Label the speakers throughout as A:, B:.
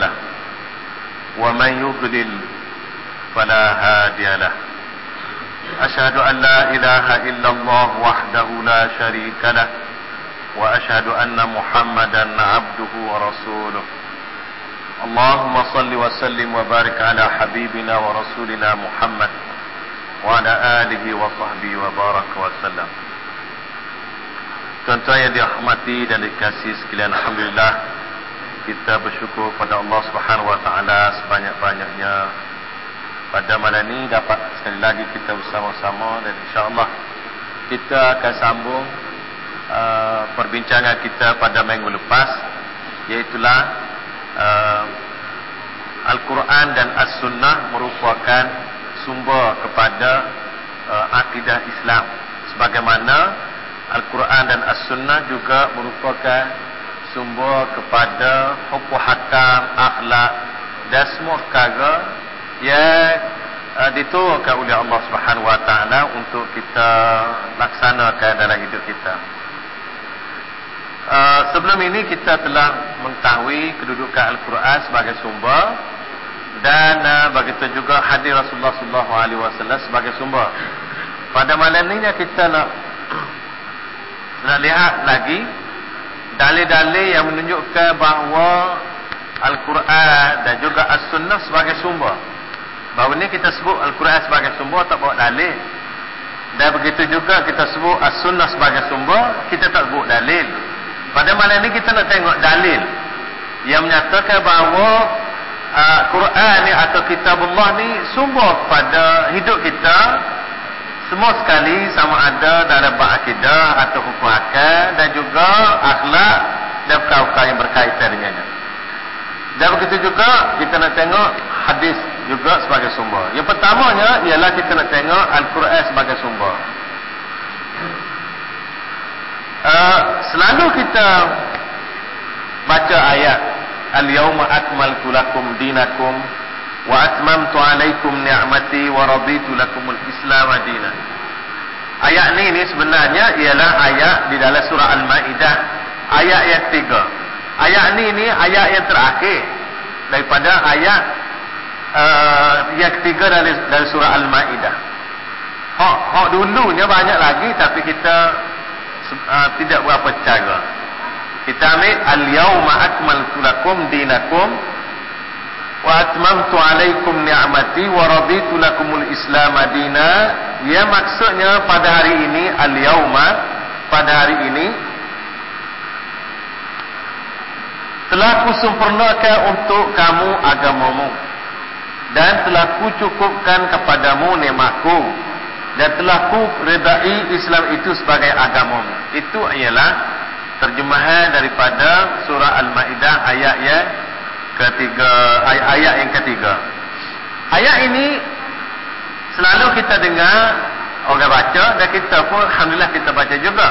A: lahu wa man yudlil فلا هادي له. أشهد أن لا إله إلا الله وحده لا شريك له. وأشهد أن محمدا عبده ورسوله. اللهم صل وسلم وبارك على حبيبنا ورسولنا محمد وعلى آله وصحبه وبارك وسلم. Tuan-tuan yang dirahmati dan dikasih sekalian Alhamdulillah Kita bersyukur pada Allah Subhanahu Wa Taala sebanyak-banyaknya. Pada malam ini dapat sekali lagi kita bersama-sama dan insyaAllah kita akan sambung uh, perbincangan kita pada minggu lepas iaitulah uh, Al-Quran dan As-Sunnah merupakan sumber kepada uh, akidah Islam. Sebagaimana Al-Quran dan As-Sunnah juga merupakan sumber kepada hukum hakam, akhlak dan semua perkara yang uh, diturunkan oleh Allah Subhanahu Wa Taala untuk kita laksanakan dalam hidup kita. Uh, sebelum ini kita telah mengetahui kedudukan Al-Quran sebagai sumber dan uh, begitu juga hadir Rasulullah Sallallahu Alaihi Wasallam sebagai sumber. Pada malam ini kita nak nak lihat lagi dalil-dalil yang menunjukkan bahawa Al-Quran dan juga As-Sunnah sebagai sumber. Bahawa ni kita sebut Al-Quran sebagai sumber tak bawa dalil. Dan begitu juga kita sebut As-Sunnah sebagai sumber, kita tak sebut dalil. Pada malam ni kita nak tengok dalil yang menyatakan bahawa uh, Quran ni atau kitabullah ni sumber pada hidup kita semua sekali sama ada dalam akidah atau hukum akal dan juga akhlak dan perkara-perkara yang berkaitan dengannya. Dan begitu juga kita nak tengok hadis juga sebagai sumber. Yang pertamanya ialah kita nak tengok Al-Quran sebagai sumber. Uh, selalu kita baca ayat Al-yawma akmaltu lakum dinakum wa atmamtu alaikum ni'mati wa raditu lakumul islam adina. Ayat ni ni sebenarnya ialah ayat di dalam surah Al-Maidah ayat yang ketiga. Ayat ni ni ayat yang terakhir daripada ayat uh, yang ketiga dari, dari surah Al-Ma'idah. Hak, hak dulunya banyak lagi tapi kita uh, tidak berapa cara. Kita ambil Al-Yawma akmaltu lakum dinakum wa atmamtu alaikum ni'mati wa raditu lakumul Islam adina. Ya maksudnya pada hari ini Al-Yawma pada hari ini telah kusempurnakan untuk kamu agamamu. Dan telah kucukupkan kepadamu nikmatku. Dan telah ku redai Islam itu sebagai agamamu. Itu ialah terjemahan daripada surah Al-Maidah ayat yang ketiga ayat yang ketiga ayat ini selalu kita dengar orang baca dan kita pun alhamdulillah kita baca juga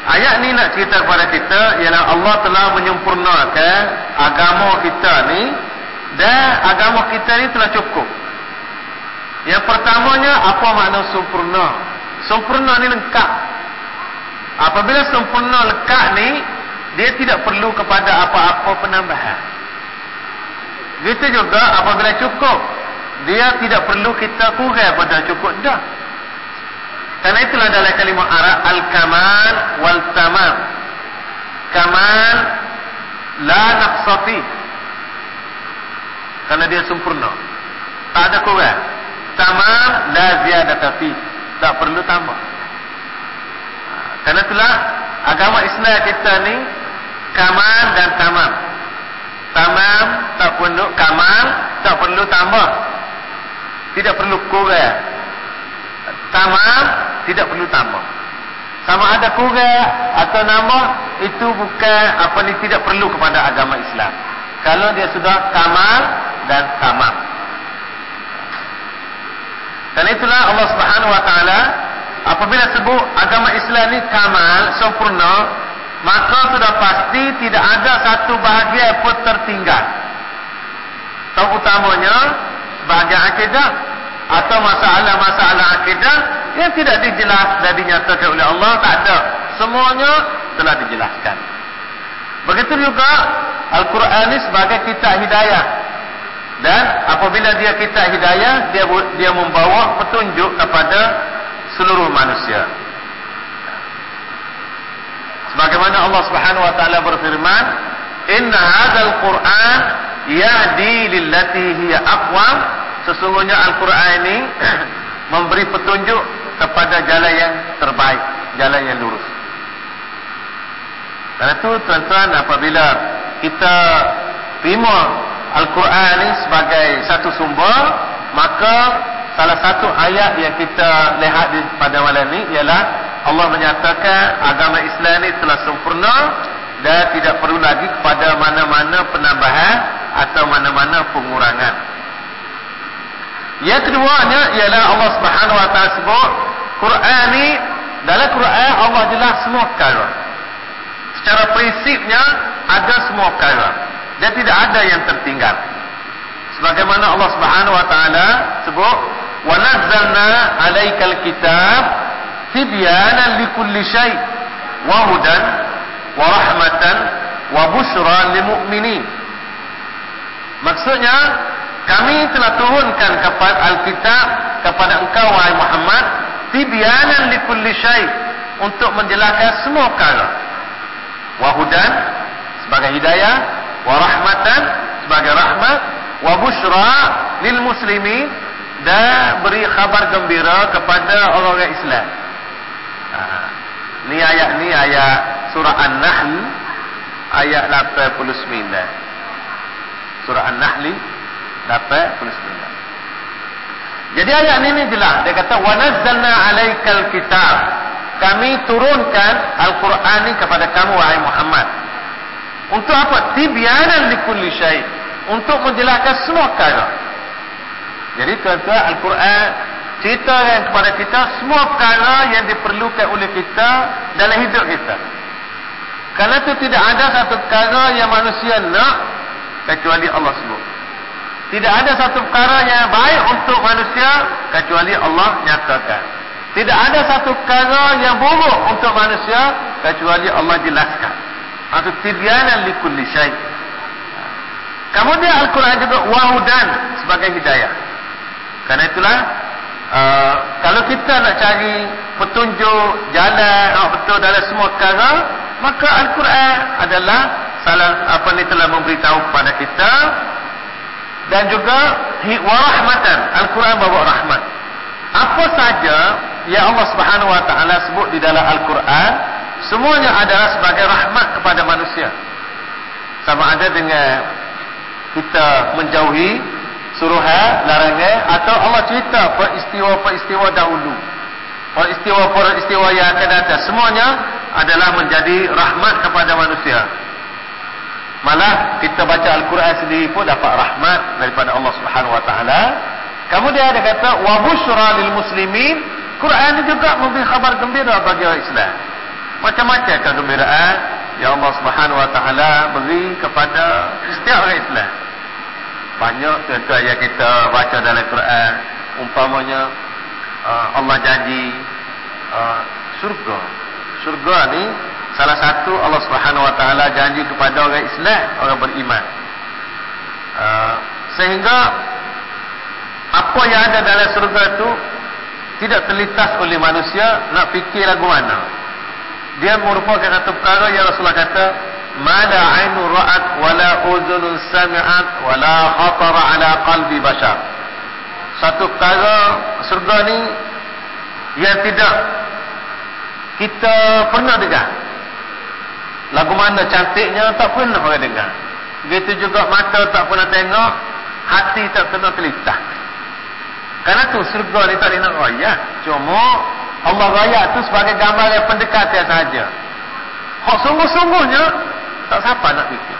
A: Ayat ni nak cerita kepada kita ialah Allah telah menyempurnakan agama kita ni dan agama kita ni telah cukup. Yang pertamanya apa makna sempurna? Sempurna ni lengkap. Apabila sempurna lengkap ni dia tidak perlu kepada apa-apa penambahan. Gitu juga apabila cukup dia tidak perlu kita kurang pada cukup dah. Karena itulah dalam kalimah Arab al-kamal wal tamam. Kamal la naqsati. Karena dia sempurna. Tak ada kurang. Tamam la ziyadata fi. Tak perlu tambah. Karena itulah agama Islam kita ni kamal dan tamam. Tamam tak perlu kamal tak perlu tambah. Tidak perlu kurang. Tamam tidak perlu tambah. Sama ada kurang atau nambah itu bukan apa ni tidak perlu kepada agama Islam. Kalau dia sudah kamal dan tamam. Dan itulah Allah Subhanahu wa taala apabila sebut agama Islam ni kamal sempurna maka sudah pasti tidak ada satu bahagian pun tertinggal. Terutamanya bahagian akidah atau masalah-masalah akidah yang tidak dijelas dan dinyatakan oleh Allah tak ada. Semuanya telah dijelaskan. Begitu juga Al-Quran ini sebagai kitab hidayah. Dan apabila dia kitab hidayah dia dia membawa petunjuk kepada seluruh manusia sebagaimana Allah Subhanahu wa taala berfirman inna hadzal qur'an yahdi lillati hiya aqwam sesungguhnya al-Quran ini memberi petunjuk kepada jalan yang terbaik jalan yang lurus. Karena itu tuan-tuan apabila kita terima Al-Quran ini sebagai satu sumber maka salah satu ayat yang kita lihat pada malam ini ialah Allah menyatakan agama Islam ini telah sempurna dan tidak perlu lagi kepada mana-mana penambahan atau mana-mana pengurangan. Yang keduanya ialah Allah Subhanahu Wa Taala sebut Quran ini dalam Quran Allah jelas semua perkara. Secara prinsipnya ada semua perkara dan tidak ada yang tertinggal. Sebagaimana Allah Subhanahu Wa Taala sebut wa nazzalna 'alaikal kitab tibyanan likulli syai wa hudan wa rahmatan wa bushra lil mu'minin. Maksudnya kami telah turunkan kepada Alkitab kepada engkau wahai Muhammad tibyanan likulli syai untuk menjelaskan semua perkara. Wa hudan sebagai hidayah wa rahmatan sebagai rahmat wa bushra lil muslimin dan beri khabar gembira kepada orang-orang Islam Ni ayat ni ayat surah An-Nahl ayat 89. Surah An-Nahl 89. Jadi ayat ni ni jelas dia kata wa nazzalna 'alaikal kitab. Kami turunkan Al-Quran ni kepada kamu wahai Muhammad. Untuk apa? Tibyanan likulli syai. Untuk menjelaskan semua perkara. Jadi tuan-tuan Al-Quran ceritakan kepada kita semua perkara yang diperlukan oleh kita dalam hidup kita. Karena itu tidak ada satu perkara yang manusia nak kecuali Allah sebut. Tidak ada satu perkara yang baik untuk manusia kecuali Allah nyatakan. Tidak ada satu perkara yang buruk untuk manusia kecuali Allah jelaskan. Atau tibyanan likulli syai. Kemudian Al-Quran juga wahudan sebagai hidayah. Karena itulah Uh, kalau kita nak cari petunjuk jalan oh, betul dalam semua perkara maka Al-Quran adalah salah apa ni telah memberitahu kepada kita. Dan juga warahmatan Al-Quran bawa rahmat. Apa saja yang Allah Subhanahu Wa Taala sebut di dalam Al-Quran semuanya adalah sebagai rahmat kepada manusia. Sama ada dengan kita menjauhi suruhan, larangan atau Allah cerita peristiwa-peristiwa dahulu. Peristiwa-peristiwa yang akan datang semuanya adalah menjadi rahmat kepada manusia. Malah kita baca Al-Quran sendiri pun dapat rahmat daripada Allah Subhanahu Wa Taala. Kemudian ada kata wa busyra lil muslimin. Quran juga memberi khabar gembira bagi orang Islam. Macam-macam kegembiraan yang Allah Subhanahu Wa Taala beri kepada setiap orang Islam. Banyak tuan-tuan yang kita baca dalam Quran umpamanya uh, Allah janji uh, surga surga ni salah satu Allah Subhanahu Wa Taala janji kepada orang Islam orang beriman. Uh, sehingga apa yang ada dalam surga itu tidak terlintas oleh manusia nak fikir lagu mana dia merupakan satu perkara yang Rasulullah kata mala ainu ra'at wala uzunun sami'at wala khatara ala qalbi bashar. Satu perkara surga ni yang tidak kita pernah dengar. Lagu mana cantiknya tak pernah pernah dengar. Begitu juga mata tak pernah tengok hati tak pernah telitah kerana tu surga ni tak nak raya cuma Allah raya tu sebagai gambar yang pendekatan saja hak sungguh-sungguhnya? Tak siapa nak fikir.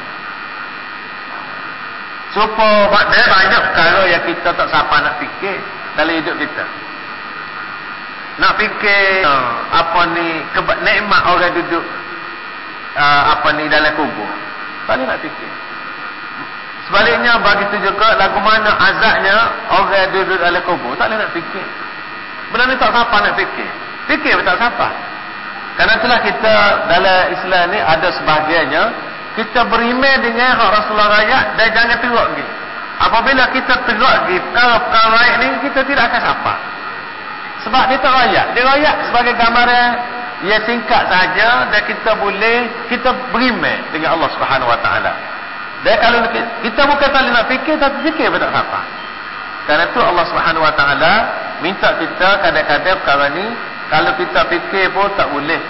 A: Supaya dia banyak perkara yang kita tak siapa nak fikir dalam hidup kita. Nak fikir uh, apa ni nikmat orang duduk uh, apa ni dalam kubur. Tak nak fikir. Sebaliknya bagi tu juga lagu mana azabnya orang duduk dalam kubur tak nak fikir benda ni tak siapa nak fikir. Fikir tak siapa. Kerana itulah kita dalam Islam ni ada sebahagiannya kita beriman dengan hak Rasulullah rakyat dan jangan teruk lagi. Apabila kita teruk lagi perkara-perkara rakyat ni kita tidak akan siapa. Sebab dia tak rakyat. Dia rakyat sebagai gambaran ia singkat saja dan kita boleh kita beriman dengan Allah Subhanahu Wa Taala. Dan kalau kita bukan tak nak fikir tapi fikir pada apa kerana itu Allah Subhanahu Wa Taala minta kita kadang-kadang perkara ni kalau kita fikir pun tak boleh.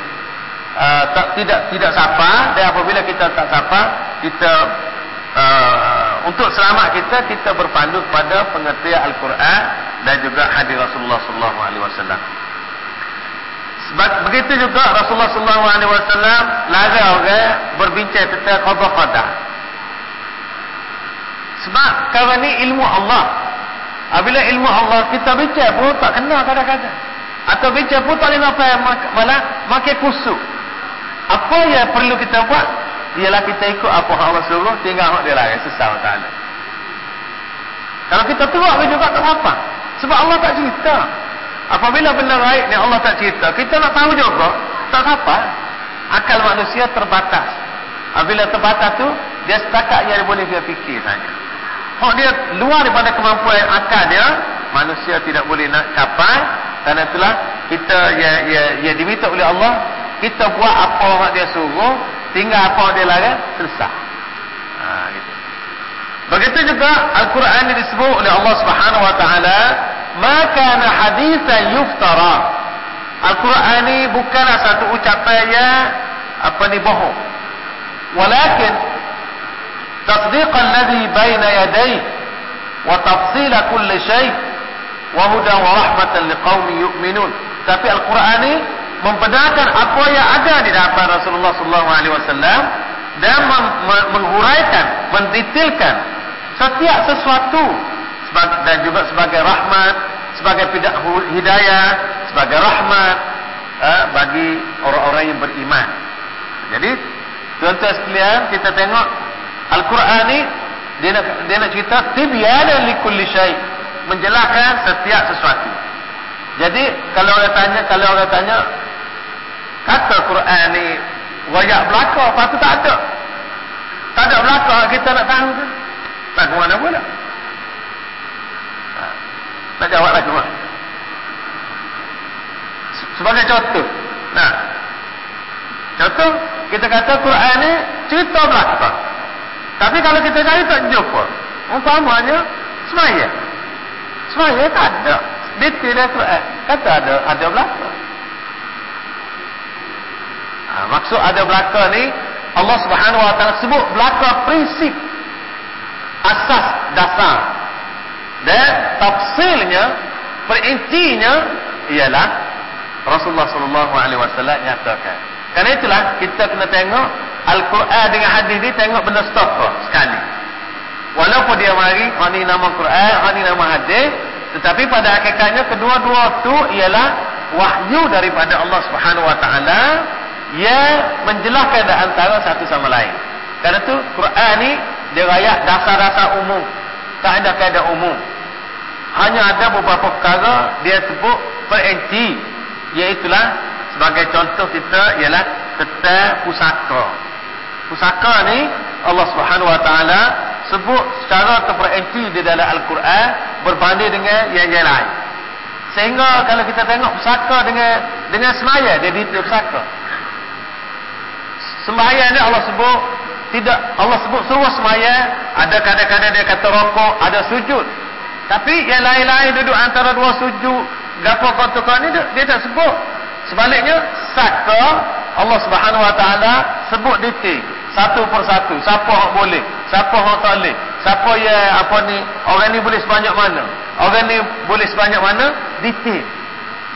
A: Uh, tak tidak tidak sapa dan apabila kita tak sapa kita uh, untuk selamat kita kita berpandu kepada pengertian Al-Quran dan juga hadis Rasulullah sallallahu alaihi wasallam. Begitu juga Rasulullah sallallahu alaihi wasallam larang orang berbincang tentang qada qada sebab kalau ni ilmu Allah apabila ilmu Allah kita bincang pun tak kena kadang-kadang. Atau bincang pun tak boleh nampak malah makin kusuk. Apa yang perlu kita buat? Ialah kita ikut apa Allah suruh tinggal hak dia lari sesama ta'ala kalau kita teruk juga tak apa. Sebab Allah tak cerita. Apabila benda baik ni Allah tak cerita kita nak tahu juga tak apa. Akal manusia terbatas. Apabila terbatas tu dia setakat yang boleh dia fikir saja hak dia luar daripada kemampuan akal dia manusia tidak boleh nak capai. Kerana itulah kita ya ya ya diminta oleh Allah kita buat apa yang dia suruh tinggal apa yang dia larang selesai. Ha, gitu. begitu juga Al-Quran disebut oleh Allah Subhanahu Wa Taala maka hadithan yuftara. Al-Quran ini bukanlah satu ucapan yang apa ni bohong. Walakin yadayhi wa tafsil kulli shay wa hudan wa rahmatan liqaumin yu'minun tapi Al-Quran ini membenarkan apa yang ada di hadapan Rasulullah sallallahu alaihi wasallam dan menghuraikan, mendetailkan setiap sesuatu dan juga sebagai rahmat, sebagai hidayah, sebagai rahmat eh, bagi orang-orang yang beriman. Jadi, tuan-tuan sekalian, kita tengok Al-Quran ni dia nak dia nak cerita tibyana likulli syai, menjelaskan setiap sesuatu. Jadi, kalau orang tanya, kalau orang tanya, kata Quran ni wayak belaka apa tu tak ada. Tak ada belaka kita nak tahu tu. Tak ke mana pula? Ha. nak jawab lagi mana? Sebagai contoh. Nah. Contoh kita kata Quran ni cerita belaka tapi kalau kita cari tak jumpa. Umpamanya semaya. Semaya tak ada. Detail Quran kata ada ada belaka. Ha, maksud ada belaka ni Allah Subhanahu Wa Taala sebut belaka prinsip asas dasar. Dan tafsilnya perintinya ialah Rasulullah sallallahu alaihi wasallam nyatakan. Karena itulah kita kena tengok Al-Quran dengan hadis ni tengok benda setara sekali. Walaupun dia mari ini nama Quran, ini nama hadis, tetapi pada hakikatnya kedua-dua tu ialah wahyu daripada Allah Subhanahu wa taala yang menjelaskan antara satu sama lain. Karena itu Quran ni dia rayak dasar-dasar umum. Tak ada kaedah umum. Hanya ada beberapa perkara dia sebut perinti. Iaitulah sebagai contoh kita ialah tentang pusaka. Pusaka ni Allah Subhanahu Wa Taala sebut secara terperinci di dalam Al-Quran berbanding dengan yang lain. Sehingga kalau kita tengok pusaka dengan dengan semaya dia detail pusaka. Sembahyang ni Allah sebut tidak Allah sebut suruh sembahyang, ada kadang-kadang dia kata rokok, ada sujud. Tapi yang lain-lain duduk antara dua sujud, gapo kau ni dia tak sebut. Sebaliknya saka Allah Subhanahu Wa Taala sebut detail satu persatu. Siapa yang boleh siapa orang soleh siapa ya apa ni orang ni boleh sebanyak mana. Orang ni boleh sebanyak mana detail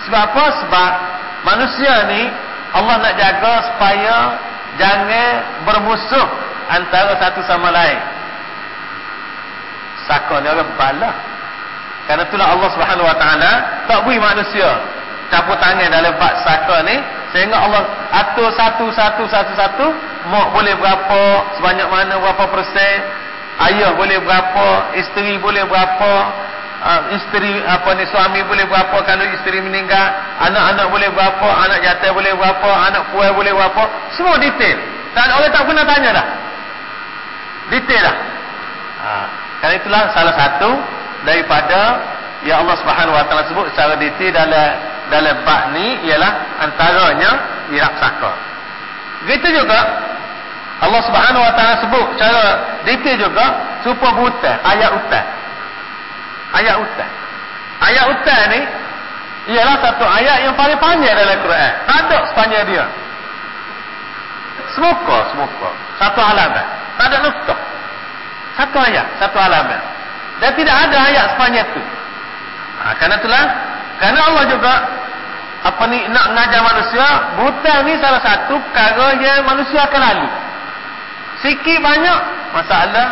A: sebab apa? Sebab manusia ni Allah nak jaga supaya jangan bermusuh antara satu sama lain. Saka ni orang bala kerana itulah Allah subhanahu wa ta'ala tak beri manusia campur tangan dalam bab saka ni sehingga Allah atur satu satu satu satu. Mak boleh berapa sebanyak mana berapa persen. Ayah boleh berapa isteri boleh berapa. Uh, isteri apa ni suami boleh berapa kalau isteri meninggal. Anak-anak boleh berapa anak jatuh boleh berapa anak puai boleh berapa. Semua detail. Tak orang tak pernah tanya dah. Detail dah. Ha. kerana itulah salah satu daripada yang Allah Subhanahu Wa Taala sebut secara detail dalam dalam bab ni ialah antaranya irak saka. Begitu juga Allah Subhanahu Wa Taala sebut secara detail juga supaya buta ayat utan. Ayat utan. Ayat utan ni ialah satu ayat yang paling panjang dalam Quran. Tak ada sepanjang dia. Semoga, semoga. Satu halaman. Tak ada nuktah. Satu ayat, satu halaman. Dan tidak ada ayat sepanjang itu. Ha, kerana itulah, kerana Allah juga apa ni nak mengajar manusia, buta ni salah satu perkara yang manusia akan lalu. Sikit banyak masalah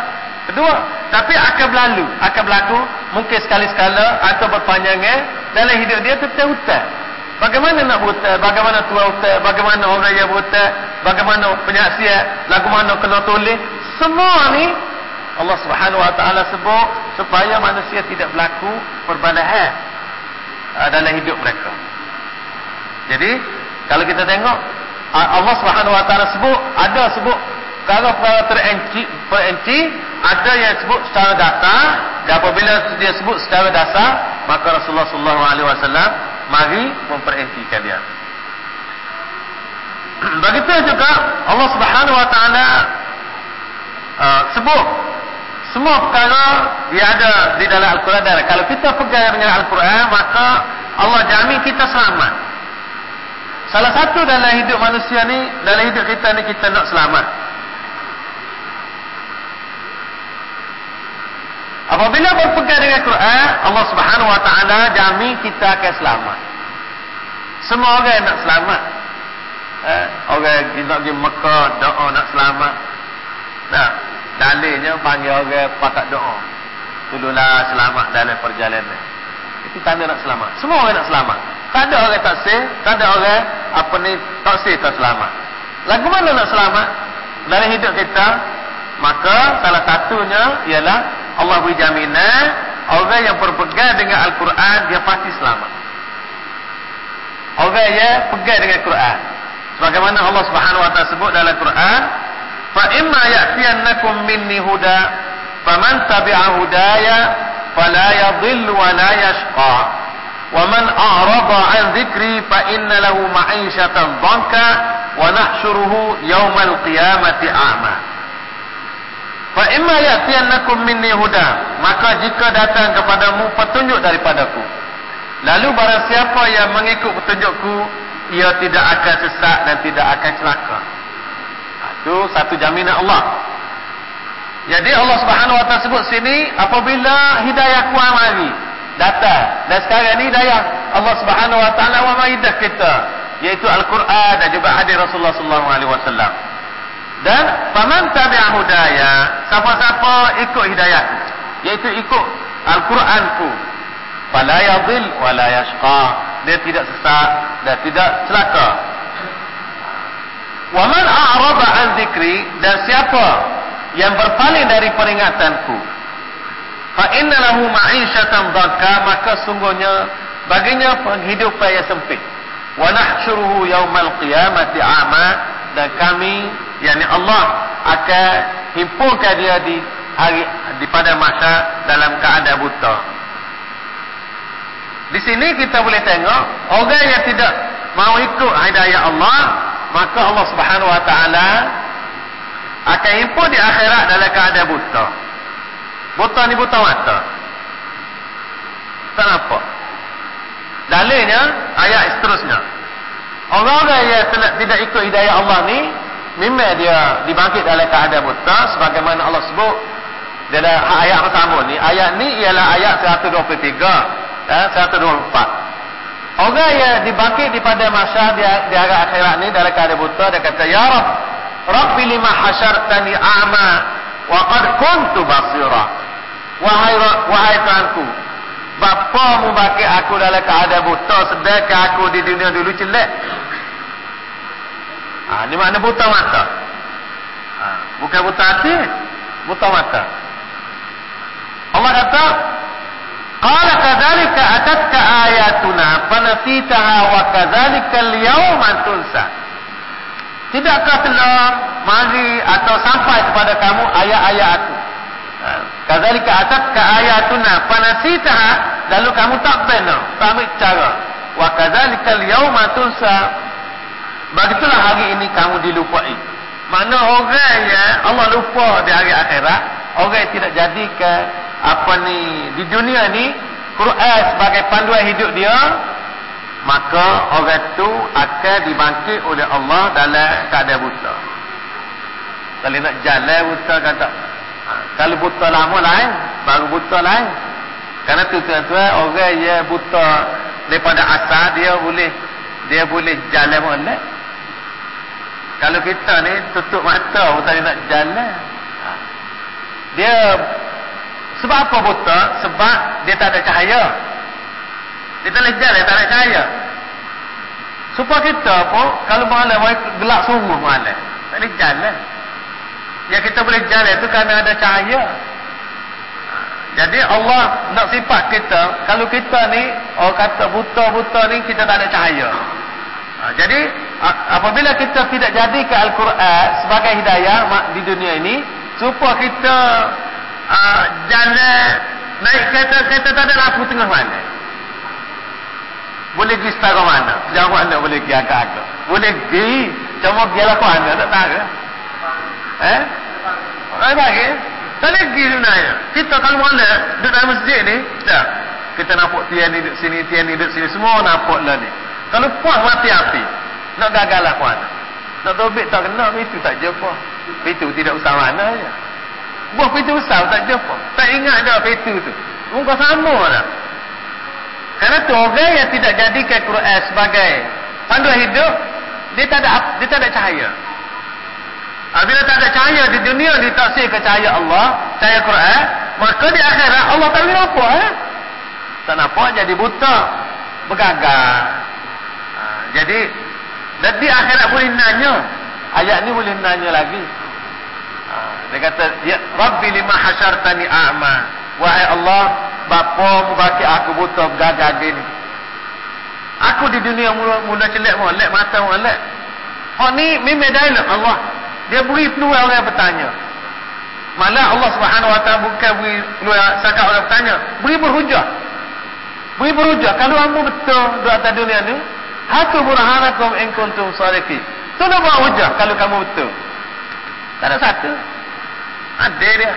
A: kedua, tapi akan berlalu, akan berlaku mungkin sekali-sekala atau berpanjangnya dalam hidup dia tetap hutang. Bagaimana nak buta? Bagaimana tua buta? Bagaimana orang yang buta? Bagaimana penyaksian? Lagu mana kena tulis? Semua ni Allah Subhanahu Wa Taala sebut supaya manusia tidak berlaku perbalahan uh, dalam hidup mereka. Jadi kalau kita tengok Allah Subhanahu Wa Taala sebut ada sebut kalau perkara terinci perinci ada yang sebut secara dasar dan apabila dia sebut secara dasar maka Rasulullah sallallahu alaihi wasallam mari memperintikan dia. Begitu juga Allah Subhanahu Wa Taala uh, sebut semua perkara yang ada di dalam Al-Quran. Kalau kita pegang dengan Al-Quran maka Allah jamin kita selamat. Salah satu dalam hidup manusia ni dalam hidup kita ni kita nak selamat. Apabila berpegang dengan Al-Quran Allah subhanahu wa ta'ala jamin kita akan selamat. Semua orang nak selamat. Eh, orang nak pergi Mekah doa nak selamat. Nah dalilnya panggil orang pakat doa. Tululah selamat dalam perjalanan. Itu tanda nak selamat. Semua orang nak selamat. Tak ada orang tak sih tak ada orang apa ni tak sih tak selamat. Lagu mana nak selamat? Dalam hidup kita maka salah satunya ialah Allah beri jaminan orang yang berpegang dengan Al-Quran dia pasti selamat. Orang yang pegang dengan Al-Quran. Sebagaimana Allah Subhanahu Wa Taala sebut dalam Al-Quran fa imma ya'tiyannakum minni huda faman tabi'a hudaya fala yadhillu wa la yashqa. Wa man a'rada 'an dhikri fa inna lahu ma'ishatan dhanka wa nahshuruhu yawmal qiyamati a'ma. Fa imma ya'tiyannakum minni huda maka jika datang kepadamu petunjuk daripadaku. Lalu barang siapa yang mengikut petunjukku ia tidak akan sesat dan tidak akan celaka itu satu jaminan Allah. Jadi Allah Subhanahu Wa Taala sebut sini apabila hidayah ku mari datang dan sekarang ni hidayah Allah Subhanahu Wa Taala wa maidah kita yaitu Al-Quran dan juga hadis Rasulullah sallallahu alaihi wasallam. Dan faman tabi'a hudaya, siapa-siapa ikut hidayahku, yaitu ikut Al-Quranku, fala yadhil wa yashqa. Dia tidak sesat dan tidak celaka. Wa man a'rada an dzikri dan siapa yang berpaling dari peringatanku? fa inna lahu ma'isyatan dhanka maka sungguhnya baginya penghidupan yang sempit. wa nahsyuruhu yaumal qiyamati a'ma dan kami yakni Allah akan himpunkan dia di hari di pada masa dalam keadaan buta. Di sini kita boleh tengok orang yang tidak mau ikut hidayah Allah maka Allah Subhanahu wa taala akan himpun di akhirat dalam keadaan buta. Buta ni buta mata. Tak nampak. Dalilnya ayat seterusnya. Orang-orang yang tidak ikut hidayah Allah ni memang dia dibangkit dalam keadaan buta sebagaimana Allah sebut dalam ayat pertama ni ayat ni ialah ayat 123 dan 124 orang yang dibangkit di pada masa di, di hari akhirat ni dalam keadaan buta dia kata ya Rab Rabbi lima hasyartani a'ma wa qad kuntu basira wahai wahai Tuhanku bapa mu bangkit aku dalam keadaan buta sedangkan aku di dunia dulu celak Ha, ini makna buta mata. Ha, bukan buta hati, buta mata. Allah kata, Qala kadzalika atatka ayatuna fanasitaha wa kadzalika al-yawma tunsa. Tidakkah telah mari atau sampai kepada kamu ayat-ayat aku? Ha, kadzalika atatka ayatuna fanasitaha lalu kamu tak benar, tak ambil cara. Wa kadzalika al-yawma tunsa Begitulah hari ini kamu dilupai. Mana orang yang Allah lupa di hari akhirat, orang yang tidak jadikan apa ni di dunia ni Quran sebagai panduan hidup dia, maka orang itu akan dibangkit oleh Allah dalam keadaan buta. Kalau nak jalan buta kata, ha, kalau buta lama lain, baru buta lain. Karena tu tuan-tuan orang yang buta daripada asal dia boleh dia boleh jalan molek kalau kita ni tutup mata buta nak jalan. Ha. Dia sebab apa buta? Sebab dia tak ada cahaya. Dia tak boleh jalan, tak ada cahaya. Supaya kita pun kalau malam gelap sungguh malam. Tak boleh jalan. Ya kita boleh jalan itu kerana ada cahaya. Ha. Jadi Allah nak sifat kita kalau kita ni orang kata buta-buta ni kita tak ada cahaya. Ha, jadi apabila kita tidak jadikan Al-Quran sebagai hidayah di dunia ini supaya kita uh, jalan naik kereta kereta tak ada lampu tengah mana. Boleh pergi setara mana? Jauh mana boleh pergi agak-agak? Boleh pergi cuma pergi lah ke mana? Tak tahu eh? Tak bagi tak boleh pergi sebenarnya. Kita kalau mana duduk dalam masjid ni tak. Kita nampak tian ni duduk sini tian ni duduk sini semua nampak lah ni kalau puas mati api nak gagal lah puan. Nak tobik tak kena, itu tak jumpa. Itu tidak usah mana je. Buah pintu usah tak jumpa. Tak ingat dah pintu tu. Muka sama dah. Kerana tu orang yang tidak jadikan Quran sebagai panduan hidup, dia tak ada dia tak ada cahaya. Bila tak ada cahaya di dunia ni tak ke cahaya Allah, cahaya Quran, maka di akhirat Allah tak boleh nampak eh? Tak nampak jadi buta, bergagal. Jadi dan di akhirat boleh nanya. Ayat ni boleh nanya lagi. Ha, dia kata, ya Rabbi lima hasyartani a'ma. Wahai Allah, bapa mu baki aku buta gagal gini. Aku di dunia mula, mula celek molek mata molek. Oh ni memang dialog Allah. Dia beri peluang orang yang bertanya. Malah Allah Subhanahu Wa Taala bukan beri peluang sakat orang bertanya, beri berhujah. Beri berhujah kalau kamu betul di atas dunia ni, Hatu burhanakum in kuntum sadiqin. Sudah buat hujah kalau kamu betul. Tak ada satu. Ada dia.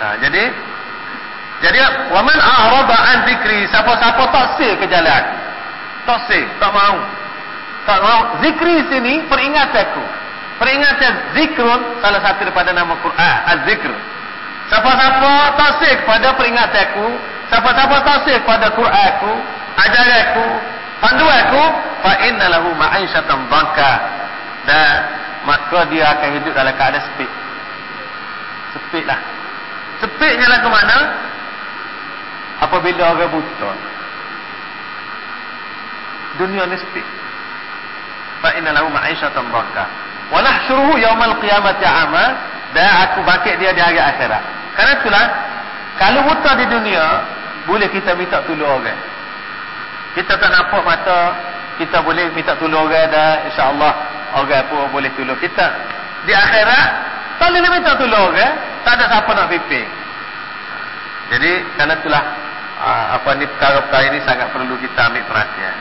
A: Nah, jadi jadi waman a'rada an zikri siapa-siapa tak sel ke jalan. Tak sel, tak mau. Tak mau zikri sini peringatanku. Peringatan zikrun salah satu daripada nama Quran, az-zikr. Siapa-siapa tak sel kepada peringatanku, siapa-siapa tak sel kepada Quranku, ajaranku, panduanku fa inna lahu ma'ishatan dhanka. Dan maka dia akan hidup dalam keadaan sepit sepit lah. Sepitnya lah ke mana apabila orang buta. Dunia ni sepit fa inna lahu ma'ishatan dhanka. Wa nahsyuruhu yaumal qiyamati ama. Dan aku bangkit dia di hari akhirat. Kerana itulah kalau buta di dunia boleh kita minta tolong orang kita tak nampak mata kita boleh minta tolong orang dan insya-Allah orang pun boleh tolong kita. Di akhirat tak boleh minta tolong orang tak ada siapa nak pimpin. Jadi kerana itulah ah, apa ni perkara-perkara ini sangat perlu kita ambil perhatian.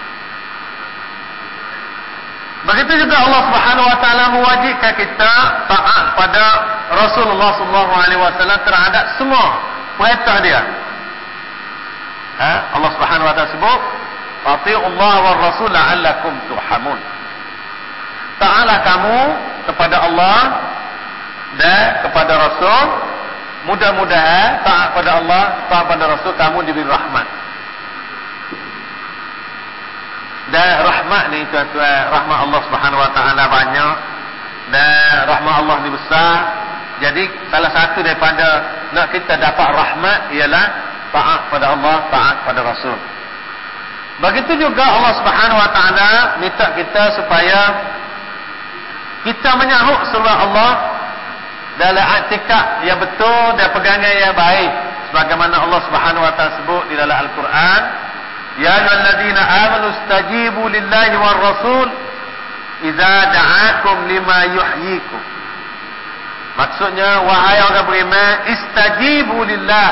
A: Begitu juga Allah Subhanahu wa taala mewajibkan kita taat pada Rasulullah sallallahu alaihi wasallam terhadap semua perintah dia. Ha? Allah Subhanahu wa taala sebut Ati'u Allah wa Rasul la'allakum turhamun. Ta'ala kamu kepada Allah dan kepada Rasul. Mudah-mudahan taat pada Allah taat pada Rasul kamu diberi rahmat. Dan rahmat ni tuan-tuan rahmat Allah subhanahu wa ta'ala banyak. Dan rahmat Allah ni besar. Jadi salah satu daripada nak kita dapat rahmat ialah taat pada Allah taat pada Rasul begitu juga Allah subhanahu wa ta'ala minta kita supaya kita menyahut surah Allah dalam atikad yang betul dan pegangan yang baik. Sebagaimana Allah Subhanahu wa taala sebut di dalam Al-Quran ya ayyuhalladzina amanu istajibu lillahi war rasul idza da'akum lima yuhyikum. Maksudnya wahai orang beriman istajibu lillah.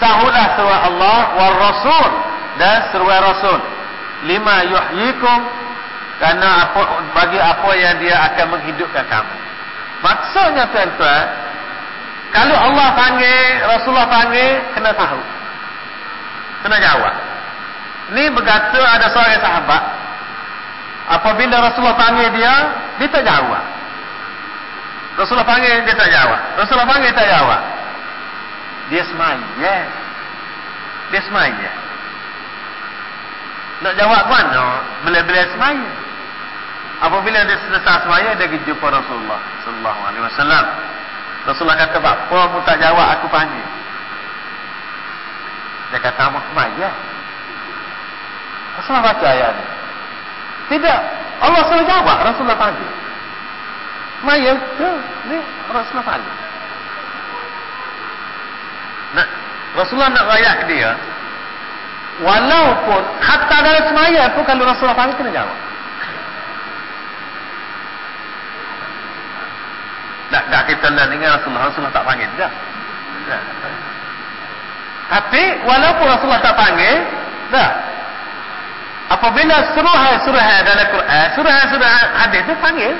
A: Sahutlah surah Allah war rasul dan surah rasul lima yuhyikum Karena apa, bagi apa yang dia akan menghidupkan kamu. Maksudnya tuan-tuan, kalau Allah panggil, Rasulullah panggil, kena tahu. Kena jawab. Ni berkata ada seorang sahabat, apabila Rasulullah panggil dia, dia tak jawab. Rasulullah panggil, dia tak jawab. Rasulullah panggil, dia tak jawab. Dia semaya. Dia semaya. Nak jawab mana? Bila-bila semaya. Apabila dia selesai semaya dia pergi jumpa Rasulullah sallallahu alaihi wasallam. Rasulullah kata, "Apa kamu tak jawab aku panggil?" Dia kata, "Mak semaya." Rasulullah baca ayat ini. Tidak, Allah suruh jawab, Rasulullah panggil. Semaya ke? Ni Rasulullah panggil. Nah, Rasulullah nak rayak dia, walaupun hatta dalam semaya pun kalau Rasulullah panggil kena jawab. Tak, tak kita nak dengar Rasulullah, Rasulullah tak panggil. Tak. Tapi, walaupun Rasulullah tak panggil, tak. Apabila surah-surah dalam Quran, surah-surah hadis itu panggil.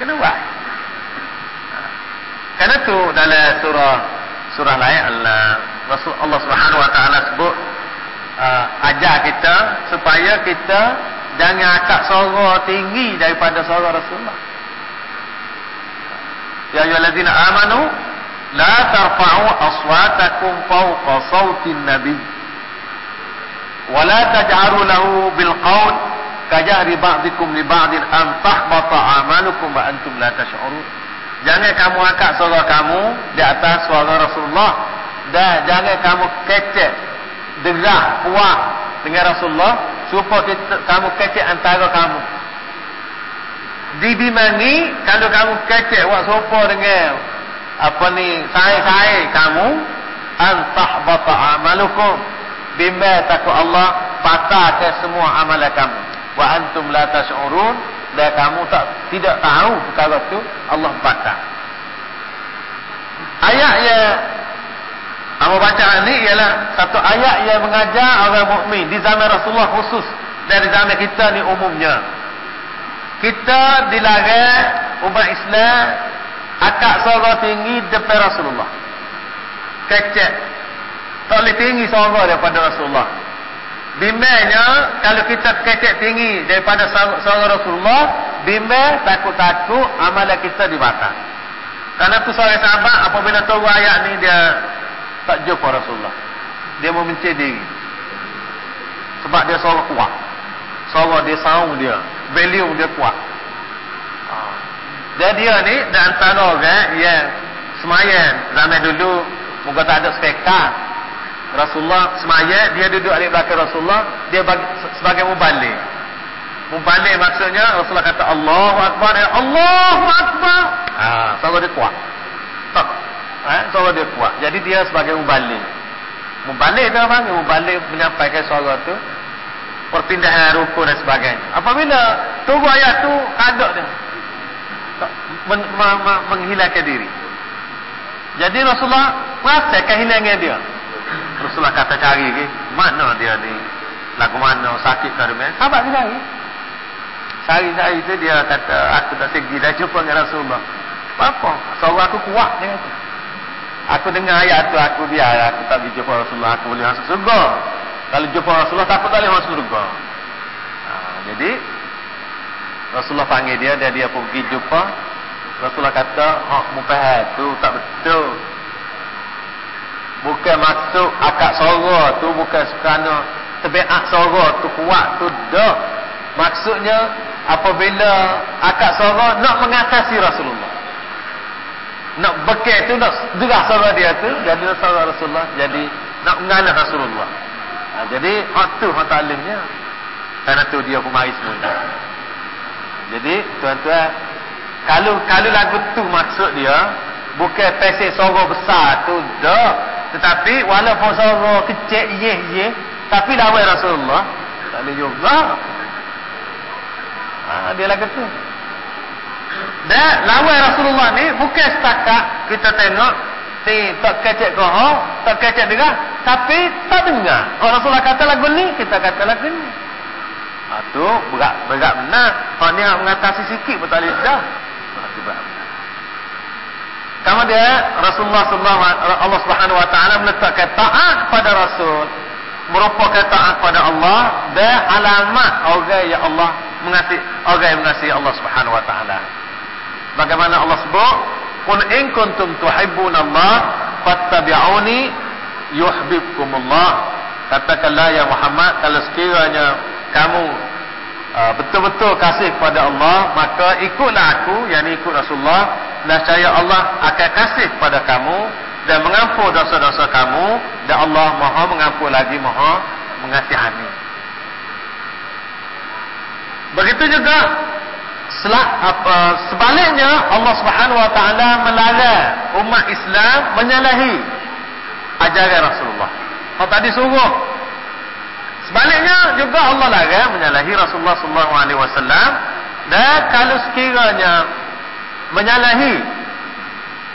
A: Kena buat. Kerana tu dalam surah surah lain Allah Rasul Allah Subhanahu wa taala sebut uh, ajar kita supaya kita jangan akak suara tinggi daripada suara Rasulullah. Ya ayyuhallazina amanu la tarfa'u aswatakum fawqa sautin nabi wa la taj'alu lahu bil qawl kajahri ba'dikum li ba'din an tahbata amalukum wa antum la tash'urun jangan kamu angkat suara kamu di atas suara Rasulullah dan jangan kamu kecek derah kuat dengan Rasulullah supaya kita, kamu kecek antara kamu. Dibimangi kalau kamu kecek buat sopa dengan apa ni saya-saya kamu antah bata amalukum. Bimbang takut Allah patah ke semua amalan kamu. Wa antum la tash'urun. Dan kamu tak tidak tahu perkara tu Allah patah ayat yang apa bacaan ni ialah satu ayat yang mengajar orang mukmin di zaman Rasulullah khusus dari zaman kita ni umumnya. Kita dilarang umat Islam akak suara tinggi depan Rasulullah. Kecek. Tak boleh tinggi suara daripada Rasulullah. Bimbangnya kalau kita kecek tinggi daripada suara Rasulullah bimbang takut-takut amalan kita dibatal. Kerana tu seorang sahabat apabila tahu ayat ni dia tak jumpa Rasulullah. Dia membenci diri. Sebab dia suara kuat. Suara dia sound dia. Value dia kuat. Ha. dan dia ni dan antara orang yang semayan. Zaman dulu muka tak ada speaker Rasulullah semayan dia duduk di belakang Rasulullah dia bagi, sebagai mubalik. Mubalik maksudnya Rasulullah kata Allahu Akbar ya Allahu Akbar. Ha, suara dia kuat. Tak ha, suara dia kuat jadi dia sebagai mubalik mubalik dia panggil mubalik menyampaikan suara tu perpindahan ruku dan sebagainya. Apabila tunggu ayat tu kadok dia. Men, ma, ma, menghilangkan diri. Jadi Rasulullah merasa kehilangan dia. Rasulullah kata cari ke, mana dia ni? Lagu mana sakit ke rumah? Sahabat dia cari. Cari-cari tu dia kata, aku tak segi dah jumpa dengan Rasulullah. Apa? Suara aku kuat dia kata. Aku dengar ayat tu, aku biar. Aku tak pergi jumpa Rasulullah, aku boleh masuk surga. Kalau jumpa Rasulullah takut tak boleh masuk surga. Ha, jadi Rasulullah panggil dia dan dia pergi jumpa Rasulullah kata hak mupahal tu tak betul bukan maksud akak suara tu bukan sekana tebiak suara tu kuat tu dah maksudnya apabila akak suara nak mengatasi Rasulullah nak bekal tu nak derah suara dia tu jadi suara Rasulullah jadi nak mengalah Rasulullah. Ha, jadi hak tu hak talimnya. Kerana tu dia pemari semua jadi tuan-tuan kalau kalau lagu tu maksud dia bukan pesek suara besar tu dah. Tetapi walaupun suara kecil ye ye tapi lawan Rasulullah tak boleh juga. Ha, dia lagu tu dan lawan Rasulullah ni bukan setakat kita tengok ni tak kecek kau tak kecek dengar tapi tak dengar. Kalau Rasulullah kata lagu ni kita kata lagu ni. Ha, tu berat berat benar. Kalau ni mengatasi sikit pun tak boleh dah. Kemudian Rasulullah sallallahu Allah Subhanahu wa taala meletakkan taat kepada Rasul merupakan taat kepada Allah dan alamat orang yang Allah mengasihi orang yang mengasihi Allah Subhanahu wa taala. Bagaimana Allah sebut, "Qul in kuntum tuhibbuna Allah fattabi'uni yuhibbukumullah." Katakanlah ya Muhammad kalau sekiranya kamu Ah, betul-betul kasih kepada Allah maka ikutlah aku yang ikut Rasulullah saya Allah akan kasih kepada kamu dan mengampun dosa-dosa kamu dan Allah maha mengampun lagi maha mengasihani begitu juga sebaliknya Allah subhanahu wa ta'ala melarang umat Islam menyalahi ajaran Rasulullah. Kalau tadi suruh. Sebaliknya juga Allah larang menyalahi Rasulullah sallallahu alaihi wasallam dan kalau sekiranya menyalahi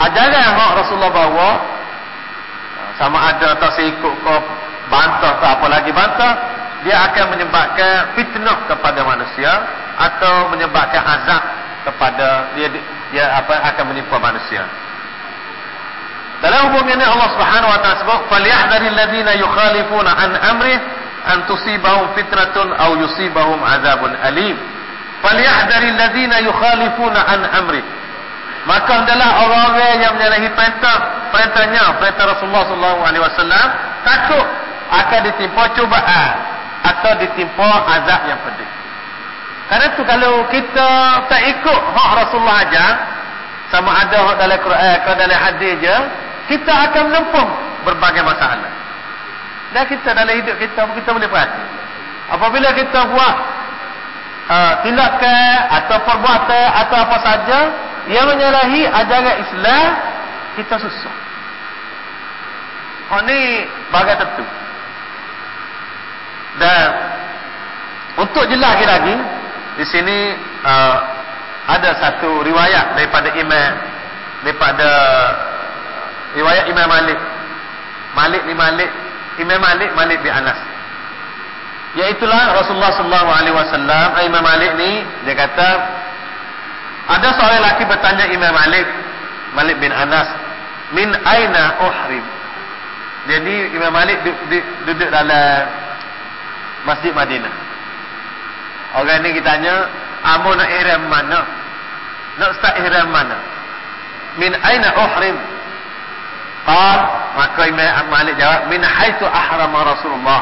A: ajaran yang Rasulullah bawa sama ada tak seikut ke bantah atau apa lagi bantah dia akan menyebabkan fitnah kepada manusia atau menyebabkan azab kepada dia dia apa akan menimpa manusia. Dalam hubungan ini Allah Subhanahu wa taala sebut falyahdharil ladzina yukhalifuna an amrihi an tusibahum fitratun aw yusibahum azabun alim. Falyahdharil ladzina yukhalifuna an amri. Maka adalah orang-orang yang menyalahi perintah perintahnya perintah Rasulullah sallallahu alaihi wasallam takut akan ditimpa cubaan atau ditimpa azab yang pedih kerana tu kalau kita tak ikut hak Rasulullah ajar sama ada hak dalam Quran atau dalam hadis je kita akan menempuh berbagai masalah dan kita dalam hidup kita kita boleh perhati. Apabila kita buat uh, tindakan atau perbuatan atau apa saja yang menyalahi ajaran Islam, kita susah. Oh ni bagai tentu. Dan untuk jelas lagi di sini uh, ada satu riwayat daripada Imam daripada riwayat Imam Malik. Malik ni Malik Imam Malik Malik bin Anas. Yaitulah Rasulullah sallallahu alaihi wasallam Imam Malik ni dia kata ada seorang lelaki bertanya Imam Malik Malik bin Anas min aina uhrim. Jadi Imam Malik duduk, duduk dalam Masjid Madinah. Orang ni kita tanya, "Amu nak ihram mana?" Nak start ihram mana? Min aina uhrim? Qal maka Imam Malik jawab min haitsu ahrama Rasulullah.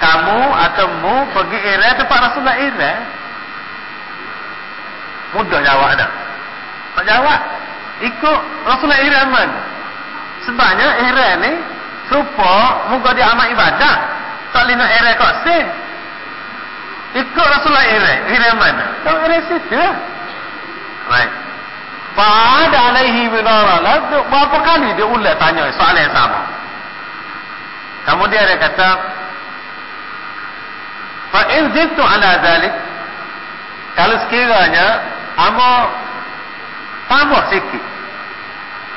A: Kamu atau mu pergi ihram tempat Rasulullah ihram? Mudah jawab dah. Tak jawab. Ikut Rasulullah ihram mana? Sebabnya ihram ni serupa muka dia amat ibadah. Tak nak ihram kat sin. Ikut Rasulullah ihram. Ihram mana? Tak ihram situ lah. Right. Fa'ad alaihi binara. Berapa kali dia ulang tanya soalan yang sama. Kemudian dia kata, Fa'in ziltu ala zalik. Kalau sekiranya, Amo tambah sikit.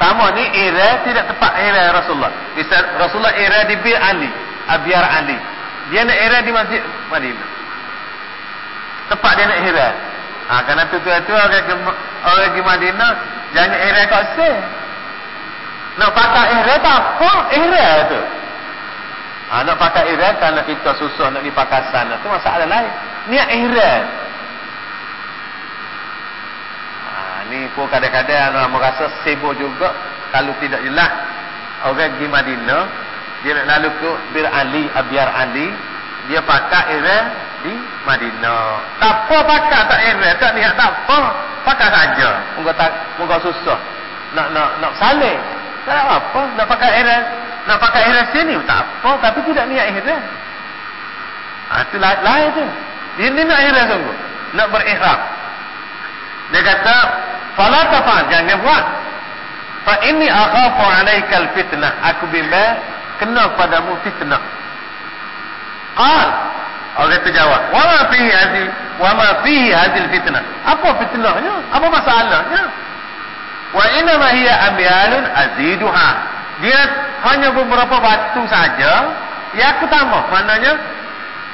A: Tambah ni era tidak tepat era Rasulullah. Bisa Rasulullah era di Bir Ali. Abiar Ali. Dia nak era di Masjid Madinah. Tepat dia nak era. Ha, kerana tu tu tu orang orang ke Madinah jangan ihram kat sini. Nak pakai ihram tak apa ihram tu. Ha, nak pakai ihram kerana kita susah nak dipakai sana tu masalah lain. Niat ihram. Walaupun kadang-kadang orang merasa sibuk juga kalau tidak jelas orang pergi Madinah dia nak lalu ke Bir Ali, Abiar Ali dia pakai ihram di Madinah. Tak apa pakai tak ihram, tak niat tak apa. Pakai saja. Moga tak moga susah. Nak nak nak saleh. Tak apa, nak pakai ihram. Nak pakai ihram sini tak apa, tapi tidak niat ihram. Ha, itu lain, lain tu. Dia ni nak ihram sungguh. Nak berihram. Dia kata, Fala tafal, jangan buat. Fa inni akhafu alaikal fitnah. Aku bimbang kena padamu fitnah. Qal Orang itu jawab, "Wa ma fihi hadhihi wa ma fihi hadhihi fitnah." Apa fitnahnya? Apa masalahnya? Wa inna ma hiya amyalun aziduha. Dia hanya beberapa batu saja yang aku tambah. Maknanya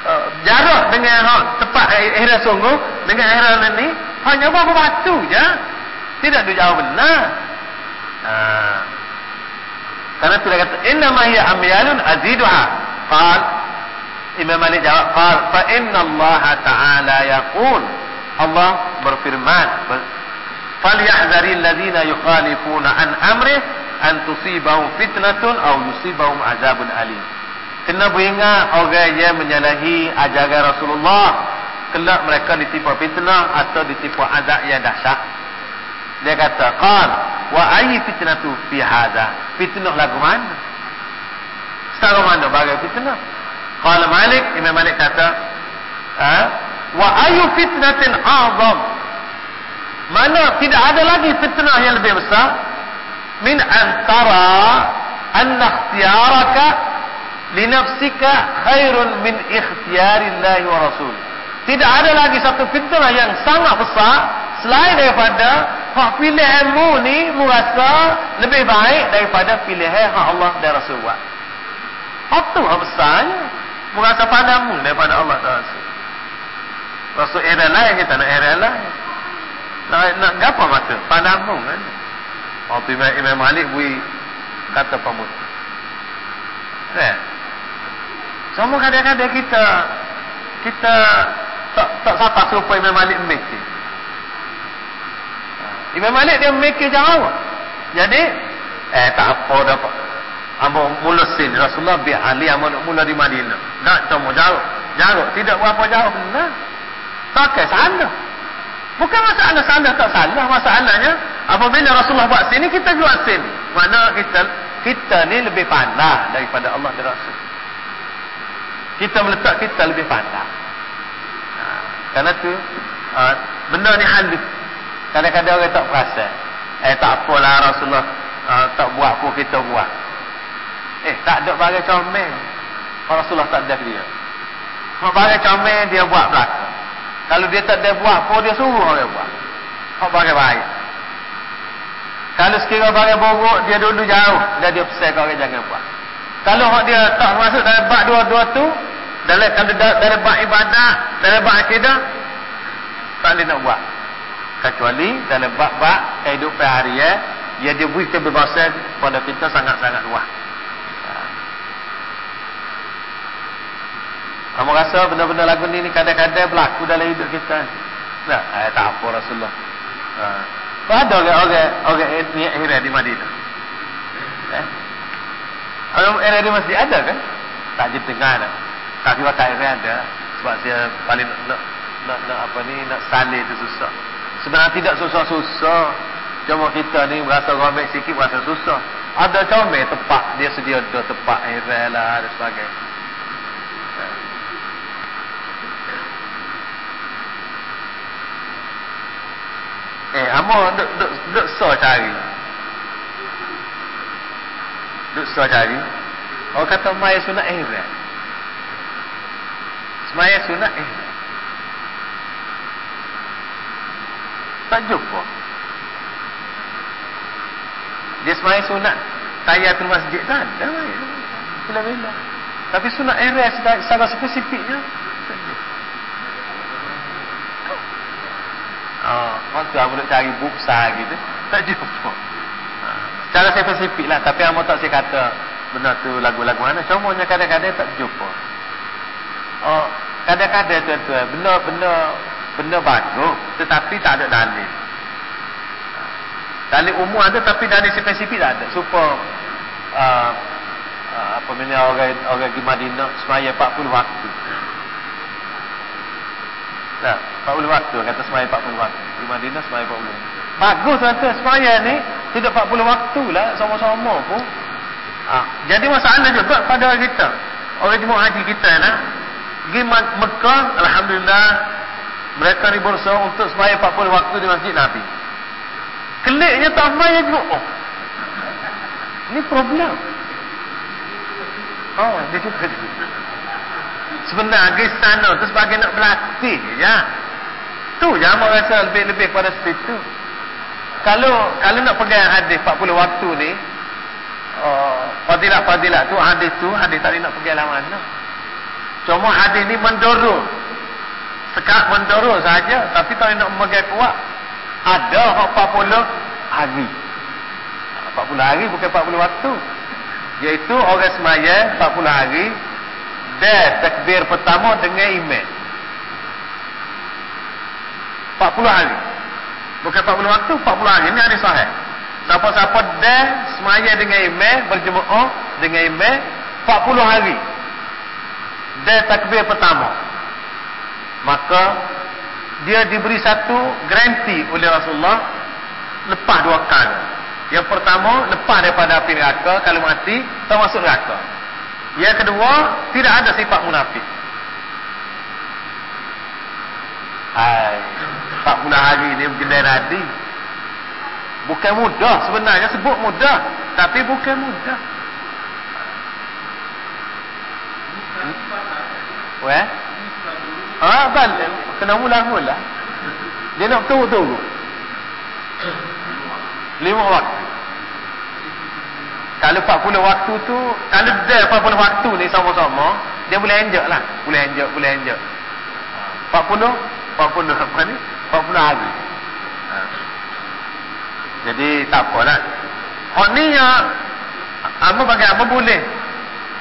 A: uh, jarak dengan tempat ihram sungguh dengan ihram ini hanya beberapa batu je. Tidak dijawab benar. Ha. Karena tidak kata inna ma hiya amyalun aziduha. Qal Imam Malik jawab, "Qal fa inna Allah Ta'ala yaqul." Allah berfirman, "Falyahzaril ladzina yukhalifuna an amri an tusibahum fitnatun aw yusibahum azabun alim." Kena beringat orang yang menyalahi ajaran Rasulullah, kelak mereka ditipu fitnah atau ditipu azab yang dahsyat. Dia kata, "Qal wa ayyi fitnatu fi hadha?" Fitnah lagu mana? Sekarang mana bagai fitnah? Qala Malik, Imam Malik kata, ha? wa ayu fitnatin a'zam? Mana tidak ada lagi fitnah yang lebih besar min antara anna ikhtiyaraka li nafsika khairun min ikhtiyarillahi wa rasul. Tidak ada lagi satu fitnah yang sangat besar selain daripada hak pilihanmu ni merasa lebih baik daripada pilihan hak Allah dan Rasulullah. Hak tu besarnya merasa padamu daripada Allah Taala. Rasul era lain kita nak era lain. Nak nak gapo mata? Padamu kan. Waktu Imam, Imam Malik bui kata pamut. Eh. Semua kadang-kadang kita kita tak tak siapa supaya Imam Malik mikir. Imam Malik dia mikir jauh. Jadi eh tak apa dapat Amo mula sini Rasulullah bi Ali amo mula di Madinah. Tak temu jauh. Jauh tidak berapa jauh benar. Ke sana. Bukan masalah sana tak salah masalahnya apabila Rasulullah buat sini kita buat sini. Mana kita kita ni lebih pandai daripada Allah dan Rasul. Kita meletak kita lebih pandai. Ha, karena tu ha, benda ni halus. Kadang-kadang orang tak perasan. Eh tak apalah Rasulullah ha, tak buat pun kita buat. Eh, tak ada bagai comel. Rasulullah tak ada dia. Kalau bagai comel, dia buat belakang. Kalau dia tak ada buat pun, dia suruh orang buat. Kalau bagai baik. Kalau sekira bagai borok, dia dulu jauh. Dan dia pesan kau orang jangan buat. Kalau dia tak masuk dalam bak dua-dua tu, dalam kalau dalam bak ibadah, dalam bak akidah, tak boleh nak buat. Kecuali dalam bak-bak kehidupan harian, ya dia beri kebebasan pada kita sangat-sangat luas. Kamu rasa benda-benda lagu ni kadang-kadang berlaku dalam hidup kita. Tak, eh, tak apa Rasulullah. Ha. Ada orang-orang orang niat hira di Madinah. Eh? Orang hira di masjid ada kan? Tak je tengah dah. Kaki pakai hira ada. Sebab saya paling nak, nak, nak apa ni, nak salih tu susah. Sebenarnya tidak susah-susah. Cuma kita ni berasa romek sikit, berasa susah. Ada comel tepat, dia sedia ada tepat hira lah dan sebagainya. Eh, amo duk duk duk so cari. Duk so cari. Oh kata mai sunat ihram. Semaya sunat ihram. Tak jumpa. Dia semaya sunat tahiyatul masjid tak ada. Bila-bila. Tapi sunat ihram secara spesifiknya Oh, waktu aku nak cari buksa gitu, tak jumpa. Ha, secara spesifik lah, tapi aku tak saya kata benar tu lagu-lagu mana. Cuma kadang-kadang tak jumpa. Oh, kadang-kadang tu tu benda-benda benda bagus, tetapi tak ada dalil. Dalil umum ada tapi dalil spesifik tak ada. Supaya uh, uh, apa nama orang orang di Madinah semaya 40 waktu. Nah, 40 waktu kata semaya 40 waktu. Di Madinah semaya 40. Bagus tuan-tuan semaya ni tidak 40 waktu lah sama-sama pun. Ah, jadi masalah juga pada kita. Orang jemaah haji kita nah. Pergi Mekah, alhamdulillah mereka ni berusaha untuk semaya 40 waktu di Masjid Nabi. Keliknya tak semaya juga. Oh. Ini problem. Oh, dia juga. Sebenarnya sana tu sebagai nak berlatih ya. Tu je amat rasa lebih-lebih pada situ. Kalau kalau nak pegang hadis 40 waktu ni, oh, fadilat-fadilat tu hadis tu hadis tadi nak pegang lah mana. Cuma hadis ni mendorong. Sekat mendorong saja tapi tak nak memegang kuat. Ada 40 hari. 40 hari bukan 40 waktu. Iaitu orang semaya 40 hari dan takbir pertama dengan imam. 40 hari. Bukan 40 waktu, 40 hari. Ini hari sahih. Siapa-siapa dan semaya dengan imam, berjemaah dengan imam 40 hari. Dan takbir pertama. Maka dia diberi satu garanti oleh Rasulullah lepas dua kali. Yang pertama, lepas daripada api neraka kalau mati, termasuk neraka. Yang kedua, tidak ada sifat munafik. Hai, pula hari ini berjendai nadi. Bukan mudah sebenarnya sebut mudah, tapi bukan mudah. Hmm? Weh? Ah, balik. Kena mula-mula. Dia nak tunggu-tunggu. Lima waktu. Kalau 40 waktu tu Kalau dia 40 waktu ni sama-sama Dia boleh enjak lah. Boleh enjak, boleh enjak 40 40 apa ni? 40 hari. Ha. Jadi tak apa lah. Oh ni ya Apa bagi apa boleh?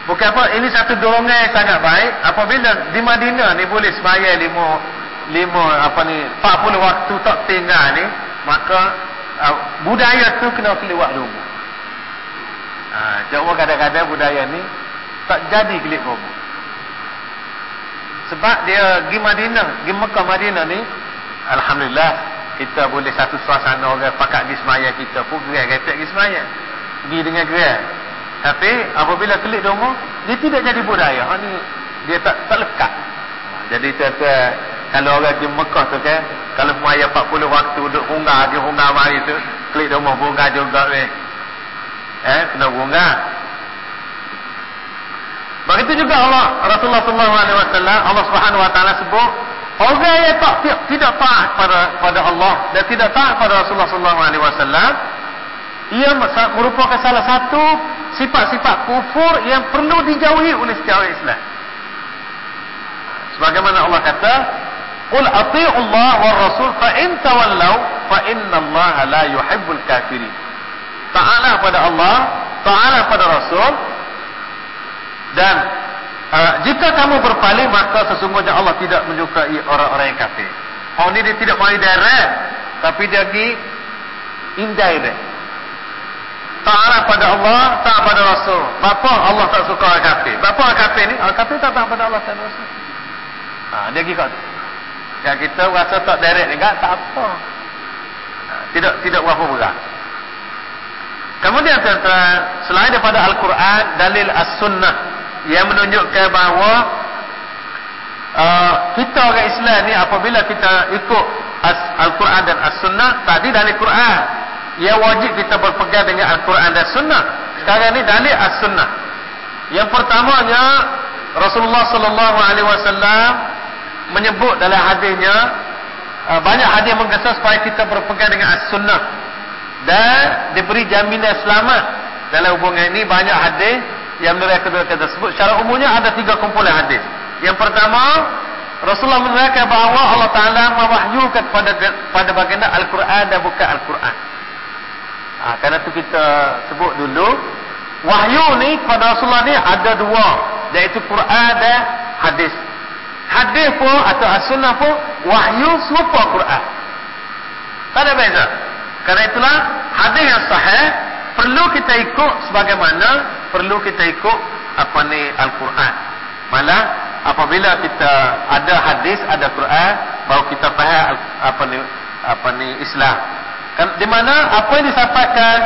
A: Bukan apa Ini satu dorongan yang sangat baik. Apabila di Madinah ni boleh semaya lima lima apa ni 40 waktu tak tinggal ni maka uh, budaya tu kena keluar dulu Ha, cuma kadang-kadang budaya ni tak jadi kelip roboh. Sebab dia pergi Madinah, pergi Mekah Madinah ni, Alhamdulillah, kita boleh satu suasana orang pakat pergi semaya kita pun gerai repek pergi semaya. Pergi dengan gerai. Tapi apabila kelip rumah, dia tidak jadi budaya. Ha, ni, dia tak tak lekat. Jadi tuan kalau orang di Mekah tu kan, kalau semaya 40 waktu duduk hungar, dia hungar mari tu, klik rumah bunga juga ni eh kena bunga. Begitu juga Allah Rasulullah sallallahu alaihi wasallam Allah Subhanahu wa taala sebut orang yang tak tidak taat pada pada Allah dan tidak taat pada Rasulullah sallallahu alaihi wasallam ia merupakan salah satu sifat-sifat kufur yang perlu dijauhi oleh setiap Islam. Sebagaimana Allah kata Qul ati'u Allah wa Rasul fa in tawallaw fa inna Allah la yuhibbul kafirin ta'ala pada Allah ta'ala pada Rasul. Dan uh, jika kamu berpaling maka sesungguhnya Allah tidak menyukai orang-orang yang kafir. Orang ini dia tidak mahu direct tapi dia pergi indirect. Ta'ala pada Allah ta'ala pada Rasul. Bapa Allah tak suka orang kafir. Bapa orang kafir ni orang kafir tak tahu pada Allah dan Rasul. Ha, dia kat yang kita rasa tak direct kan tak apa. Ha, tidak tidak berapa berat Kemudian tuan-tuan, selain daripada Al-Quran, dalil As-Sunnah yang menunjukkan bahawa uh, kita orang Islam ni apabila kita ikut Al-Quran dan As-Sunnah, tadi dalil Quran, ia wajib kita berpegang dengan Al-Quran dan Sunnah. Sekarang ni dalil As-Sunnah. Yang pertamanya Rasulullah sallallahu alaihi wasallam menyebut dalam hadisnya uh, banyak hadis menggesa supaya kita berpegang dengan As-Sunnah dan diberi jaminan selamat. Dalam hubungan ini banyak hadis yang kedua tersebut. Secara umumnya ada tiga kumpulan hadis. Yang pertama Rasulullah menerangkan bahawa Allah Ta'ala mewahyukan kepada pada baginda Al-Quran dan bukan Al-Quran. Ha, kerana itu kita sebut dulu wahyu ni kepada Rasulullah ni ada dua iaitu Quran dan hadis. Hadis pun atau as-sunnah pun wahyu serupa Quran. Tak ada beza Karena itulah hadis yang sahih perlu kita ikut sebagaimana perlu kita ikut apa ni Al-Quran. Malah apabila kita ada hadis, ada Quran, baru kita faham apa ni apa ni Islam. Kan di mana apa yang disampaikan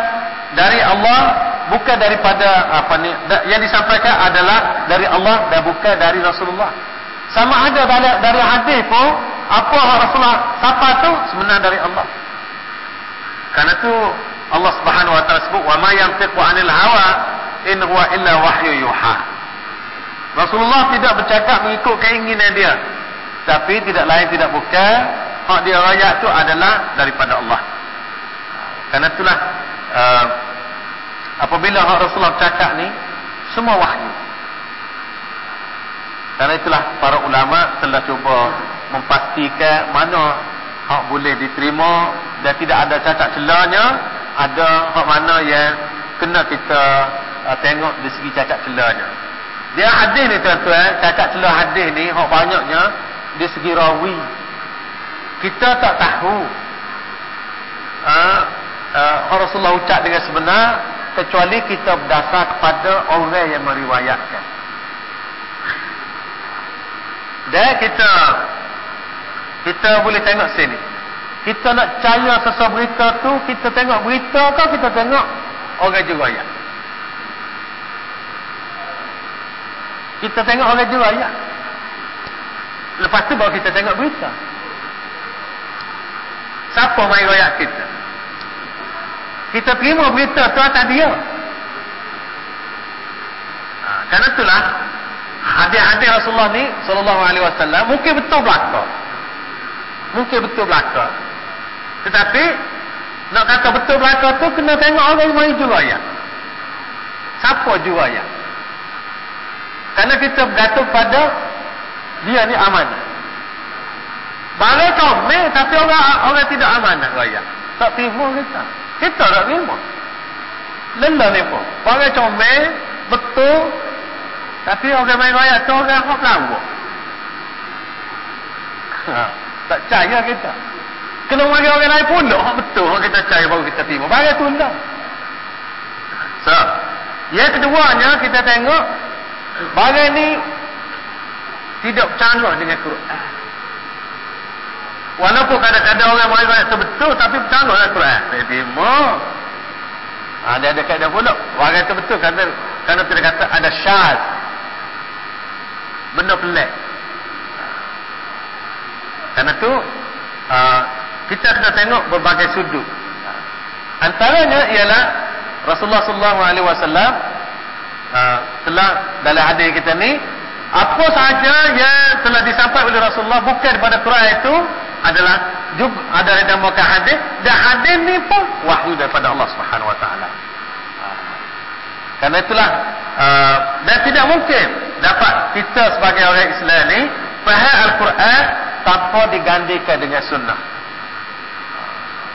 A: dari Allah bukan daripada apa ni yang disampaikan adalah dari Allah dan bukan dari Rasulullah. Sama ada dari, dari hadis pun apa Rasulullah siapa tu sebenarnya dari Allah. Karena tu Allah Subhanahu wa taala sebut wa ma yantiqu 'anil hawa in huwa illa wahyu yuha. Rasulullah tidak bercakap mengikut keinginan dia. Tapi tidak lain tidak bukan hak dia raya tu adalah daripada Allah. Karena itulah uh, apabila hak Rasulullah cakap ni semua wahyu. Karena itulah para ulama telah cuba memastikan mana hak boleh diterima dan tidak ada cacat celahnya, ada hak mana yang kena kita uh, tengok di segi cacat celahnya. Dia hadis ni tuan-tuan, cacat celah hadis ni hak banyaknya di segi rawi. Kita tak tahu. Uh, uh, Rasulullah ucap dengan sebenar kecuali kita berdasar kepada orang yang meriwayatkan. Dan kita kita boleh tengok sini. Kita nak percaya sesuatu berita tu, kita tengok berita atau kita tengok orang riwayat. Kita tengok orang riwayat. Lepas tu baru kita tengok berita. Siapa main riwayat kita? Kita terima berita tu atas dia. Ha, kerana itulah hadis-hadis Rasulullah ni sallallahu alaihi wasallam mungkin betul belaka. Mungkin betul belaka. Tetapi nak kata betul belaka tu kena tengok orang yang mari ayat. Siapa ayat? Karena kita bergantung pada dia ni amanah. Balai comel tapi orang orang tidak amanah ayat. Tak terima kita. Kita tak terima. Lelah ni pun. Balai comel betul tapi orang main ayat tu orang lawak. Ha, tak percaya kita. Kena bagi orang lain pun tak betul orang kita cari baru kita terima. Bagi tu tak. So, yang keduanya kita tengok bagi ni tidak bercanggah dengan Quran. Walaupun kadang-kadang orang mari tu betul tapi bercanggah dengan Quran. Saya terima. Ada ada kaedah pula. Bagi tu betul kerana kerana tidak kata ada syaz. Benda pelik. Karena tu uh, kita kena tengok berbagai sudut. Antaranya ialah Rasulullah wasallam uh, telah dalam hadis kita ni apa sahaja yang telah disampaikan oleh Rasulullah bukan daripada Quran itu adalah juga ada yang dinamakan hadis dan hadis ni pun wahyu daripada Allah Subhanahu wa taala. Karena itulah dan tidak mungkin dapat kita sebagai orang Islam ni faham Al-Quran tanpa digandikan dengan sunnah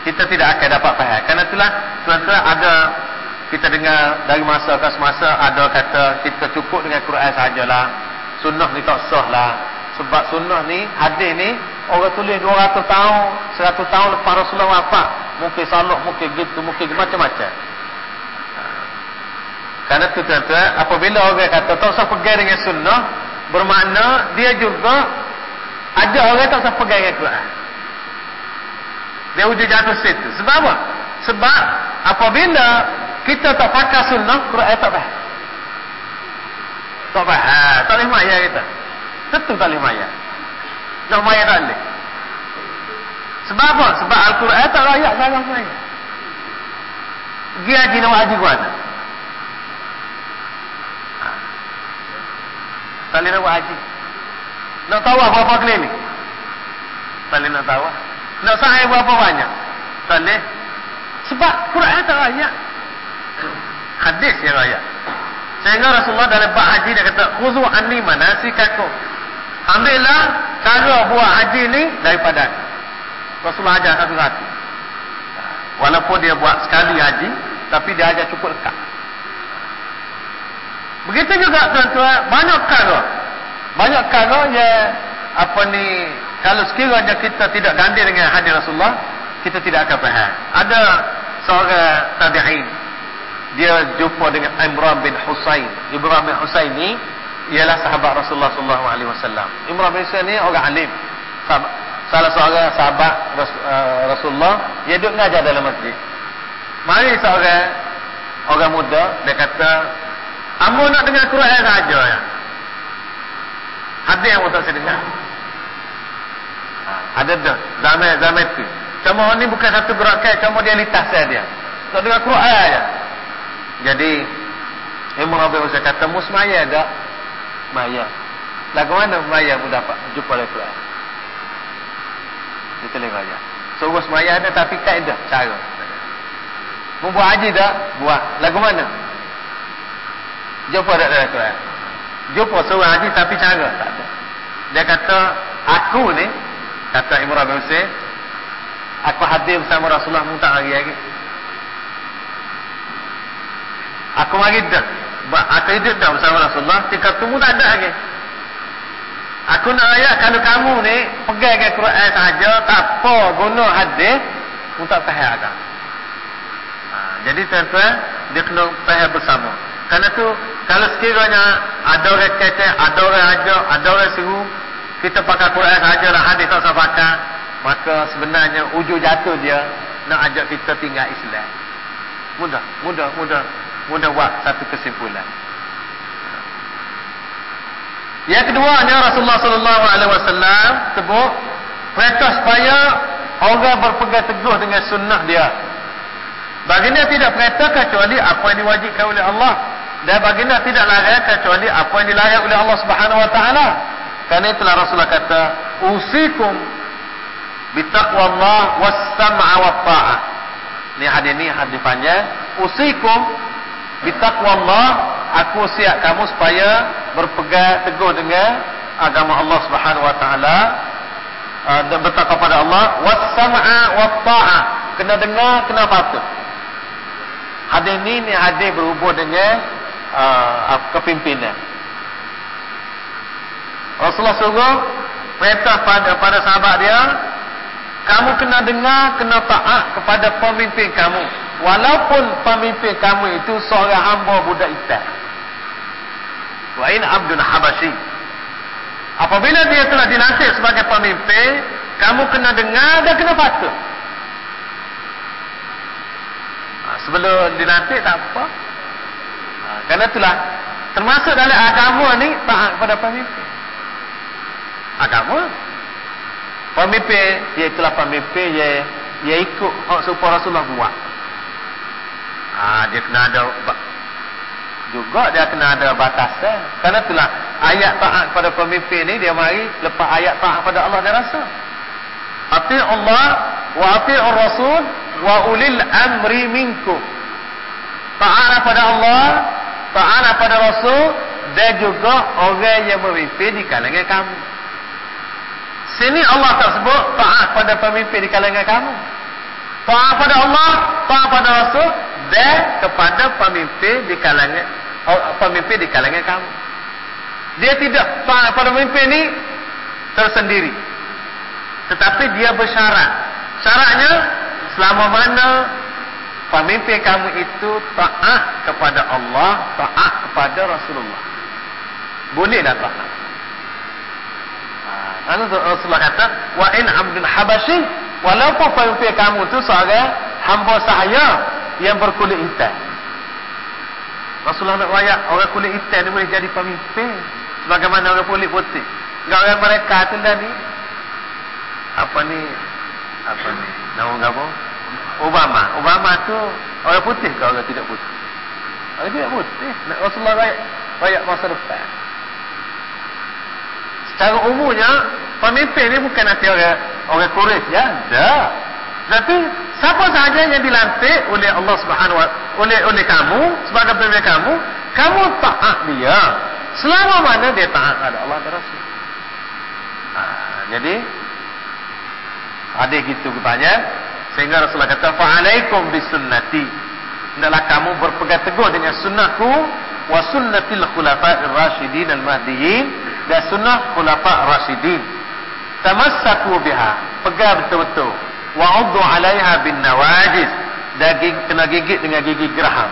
A: kita tidak akan dapat faham. Karena itulah tuan-tuan ada kita dengar dari masa ke semasa ada kata kita cukup dengan Quran sajalah. Sunnah ni tak sah lah. Sebab sunnah ni, hadis ni orang tulis 200 tahun, 100 tahun lepas Rasulullah wafat. Mungkin salah, mungkin gitu, mungkin macam-macam. Karena itu tuan-tuan, apabila orang kata tak usah pegang dengan sunnah, bermakna dia juga ada orang tak usah pegang dengan Quran. Dia uji jatuh situ. Sebab apa? Sebab apabila kita tak pakai sunnah, Quran tak faham. Tak faham. Tak boleh maya kita. Tentu tak boleh maya. Nak maya tak boleh. Sebab apa? Sebab Al-Quran tak layak dalam maya. Haji nak haji ke mana? Ha. Tak boleh haji. Nak tahu apa-apa klinik? Tak boleh nak tahu. Nak sahih berapa banyak? Boleh. Sebab Quran tak ayat. Hadis yang ayat. Sehingga Rasulullah dalam bab haji dia kata, "Khuzu anni manasikakum." Ambillah cara buat haji ni daripada Rasulullah ajar satu-satu. Walaupun dia buat sekali haji, tapi dia ajar cukup lekat. Begitu juga tuan-tuan, banyak cara. Banyak cara yang apa ni kalau sekiranya kita tidak ganti dengan hadis Rasulullah, kita tidak akan faham. Ada seorang tabi'in dia jumpa dengan Imran bin Husain. Imran bin Husain ni ialah sahabat Rasulullah sallallahu alaihi wasallam. Imran bin Husain ni orang alim. Salah seorang sahabat uh, Rasulullah dia duduk mengajar dalam masjid. Mari seorang orang muda dia kata, "Amu nak dengar Quran saja ya." Hadis yang untuk saya. Ha, ada dah zaman zaman tu. Cuma ni bukan satu gerakan, cuma dia litas dia. Tak dengar Quran aja. Jadi Imam Abu Musa kata musmaya tak? Maya. Lagu mana maya mu dapat jumpa dengan Quran? Dia telah baca. So musmaya ada tapi kaedah cara. Mu buat haji tak? Buat. Lagu mana? Jumpa tak dalam Quran? Jumpa suruh haji tapi cara tak ada. Dia kata aku ni kata Imam Abu Musa aku hadir bersama Rasulullah mu tak lagi. Aku mari dah. Aku hidup dah bersama Rasulullah. Tingkat tunggu tak ada lagi. Aku nak ayat kalau kamu ni pegang ke Quran saja tak apa guna hadis untuk faham agak. Ha, jadi tuan-tuan dia kena faham bersama. Karena tu kalau sekiranya ada orang kata, ada orang ajak, ada orang suruh kita pakai Quran saja lah hadis tak usah pakai, maka sebenarnya ujung jatuh dia nak ajak kita tinggal Islam. Mudah, mudah, mudah mudah buat satu kesimpulan. Yang keduanya Rasulullah sallallahu alaihi wasallam sebut perintah supaya orang berpegang teguh dengan sunnah dia. Baginda tidak perintah kecuali apa yang diwajibkan oleh Allah dan baginda tidak larang kecuali apa yang dilarang oleh Allah Subhanahu wa taala. Karena itulah Rasulullah kata, "Usikum bitaqwallah was-sam'a wat-ta'ah." Ini hadis ini hadis panjang. Usikum Bitaqwallah aku siap kamu supaya berpegang teguh dengan agama Allah Subhanahu wa taala uh, dan bertakwa kepada Allah was-sam'a wat-ta'ah. Kena dengar, kena patuh. Hadis ini ni hadis berhubung dengan uh, kepimpinan. Rasulullah suruh perintah pada pada sahabat dia, kamu kena dengar, kena taat kepada pemimpin kamu. Walaupun pemimpin kamu itu seorang hamba budak hitam wa in abdun habashi apabila dia telah dilantik sebagai pemimpin kamu kena dengar dan kena patuh sebelum dilantik tak apa. Ha, kerana itulah termasuk dalam agama ni taat kepada pemimpin. Agama? Pemimpin iaitulah pemimpin yang ia ikut hak supaya Rasulullah buat. Ha, dia kena ada juga dia kena ada batasan. Kerana itulah ayat taat kepada pemimpin ni dia mari lepas ayat taat kepada Allah dan Rasul ati Allah wa ati Rasul wa ulil amri minkum taat kepada Allah taat kepada Rasul dan juga orang yang memimpin di kalangan kamu sini Allah tak sebut taat kepada pemimpin di kalangan kamu taat kepada Allah taat kepada Rasul dan kepada pemimpin di kalangan oh, pemimpin di kalangan kamu. Dia tidak pada pemimpin ini tersendiri. Tetapi dia bersyarat. Syaratnya selama mana pemimpin kamu itu taat kepada Allah, taat kepada Rasulullah. Bolehlah taat. Lalu Rasulullah kata, wa in abdun habashi, walaupun pemimpin kamu itu seorang hamba sahaya yang berkulit hitam. Rasulullah nak rakyat orang kulit hitam ni boleh jadi pemimpin. Sebagaimana orang kulit putih. Enggak orang mereka tu dah ni. Apa ni? Apa ni? Nama apa? Obama. Obama tu orang putih ke orang tidak putih? Orang tidak putih. Rasulullah rakyat, rakyat masa depan. Secara umumnya, pemimpin ni bukan nanti orang orang kuris ya. Tak. Tapi siapa sahaja yang dilantik oleh Allah Subhanahu wa oleh oleh kamu sebagai pemimpin kamu, kamu taat dia. Selama mana dia taat pada Allah dan Rasul. Ha, jadi ada gitu banyak sehingga Rasulullah kata fa'alaikum bisunnati. Hendaklah kamu berpegang teguh dengan sunnahku wa sunnatil khulafa'ir rasyidin al-mahdiyyin dan sunnah khulafa' rasyidin. Tamassaku biha. Pegang betul-betul Wa'udhu alaiha bin nawajis. Daging kena gigit dengan gigi geraham.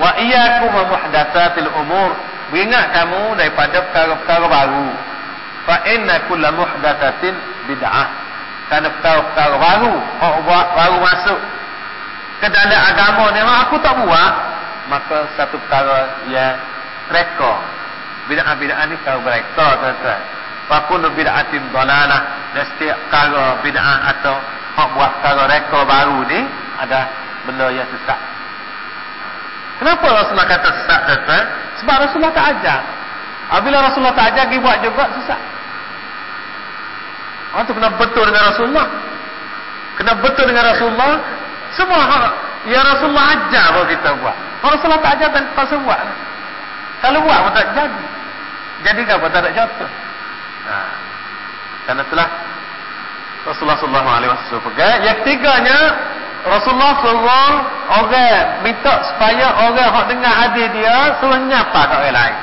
A: Wa iyyakum wa muhdatsatil umur. Beringat kamu daripada perkara-perkara baru. Fa inna kulla muhdatsatin bid'ah. Karena perkara-perkara baru, orang buat baru masuk ke dalam agama ni, aku tak buat, maka satu perkara yang reka. Bid'ah-bid'ah ni perkara bereka, tuan-tuan. Fa kullu bid'atin dalalah. Dan setiap perkara bid'ah atau hak buat perkara reka baru ni ada benda yang sesat. Kenapa Rasulullah kata sesat tuan-tuan? Sebab Rasulullah tak ajar. Apabila Rasulullah tak ajar, pergi buat juga sesat. Orang tu kena betul dengan Rasulullah. Kena betul dengan Rasulullah. Semua hak yang Rasulullah ajar baru kita buat. Kalau Rasulullah tak ajar, tak pasal buat. Kalau buat pun tak jadi. Jadi apa? Tak ada jatuh. Nah, karena itulah Rasulullah wasallam pegang. Yang ketiganya Rasulullah suruh orang minta supaya orang hak dengar hadis dia suruh nyapa kat orang lain.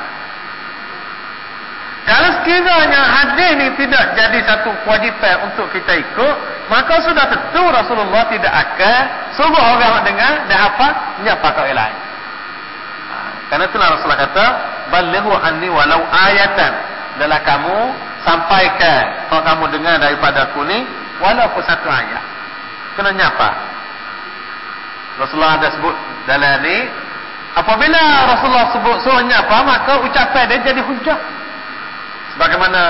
A: Kalau sekiranya hadis ni tidak jadi satu kewajipan untuk kita ikut, maka sudah tentu Rasulullah tidak akan suruh orang dengar dan apa nyapa orang lain. Ha, karena itulah Rasulullah kata, "Balighu anni walau ayatan." Dalam kamu sampaikan kalau kamu dengar daripada aku ni walaupun satu ayat. Kena nyapa. Rasulullah ada sebut dalam ni apabila Rasulullah sebut suruhnya apa maka ucapan dia jadi hujah sebagaimana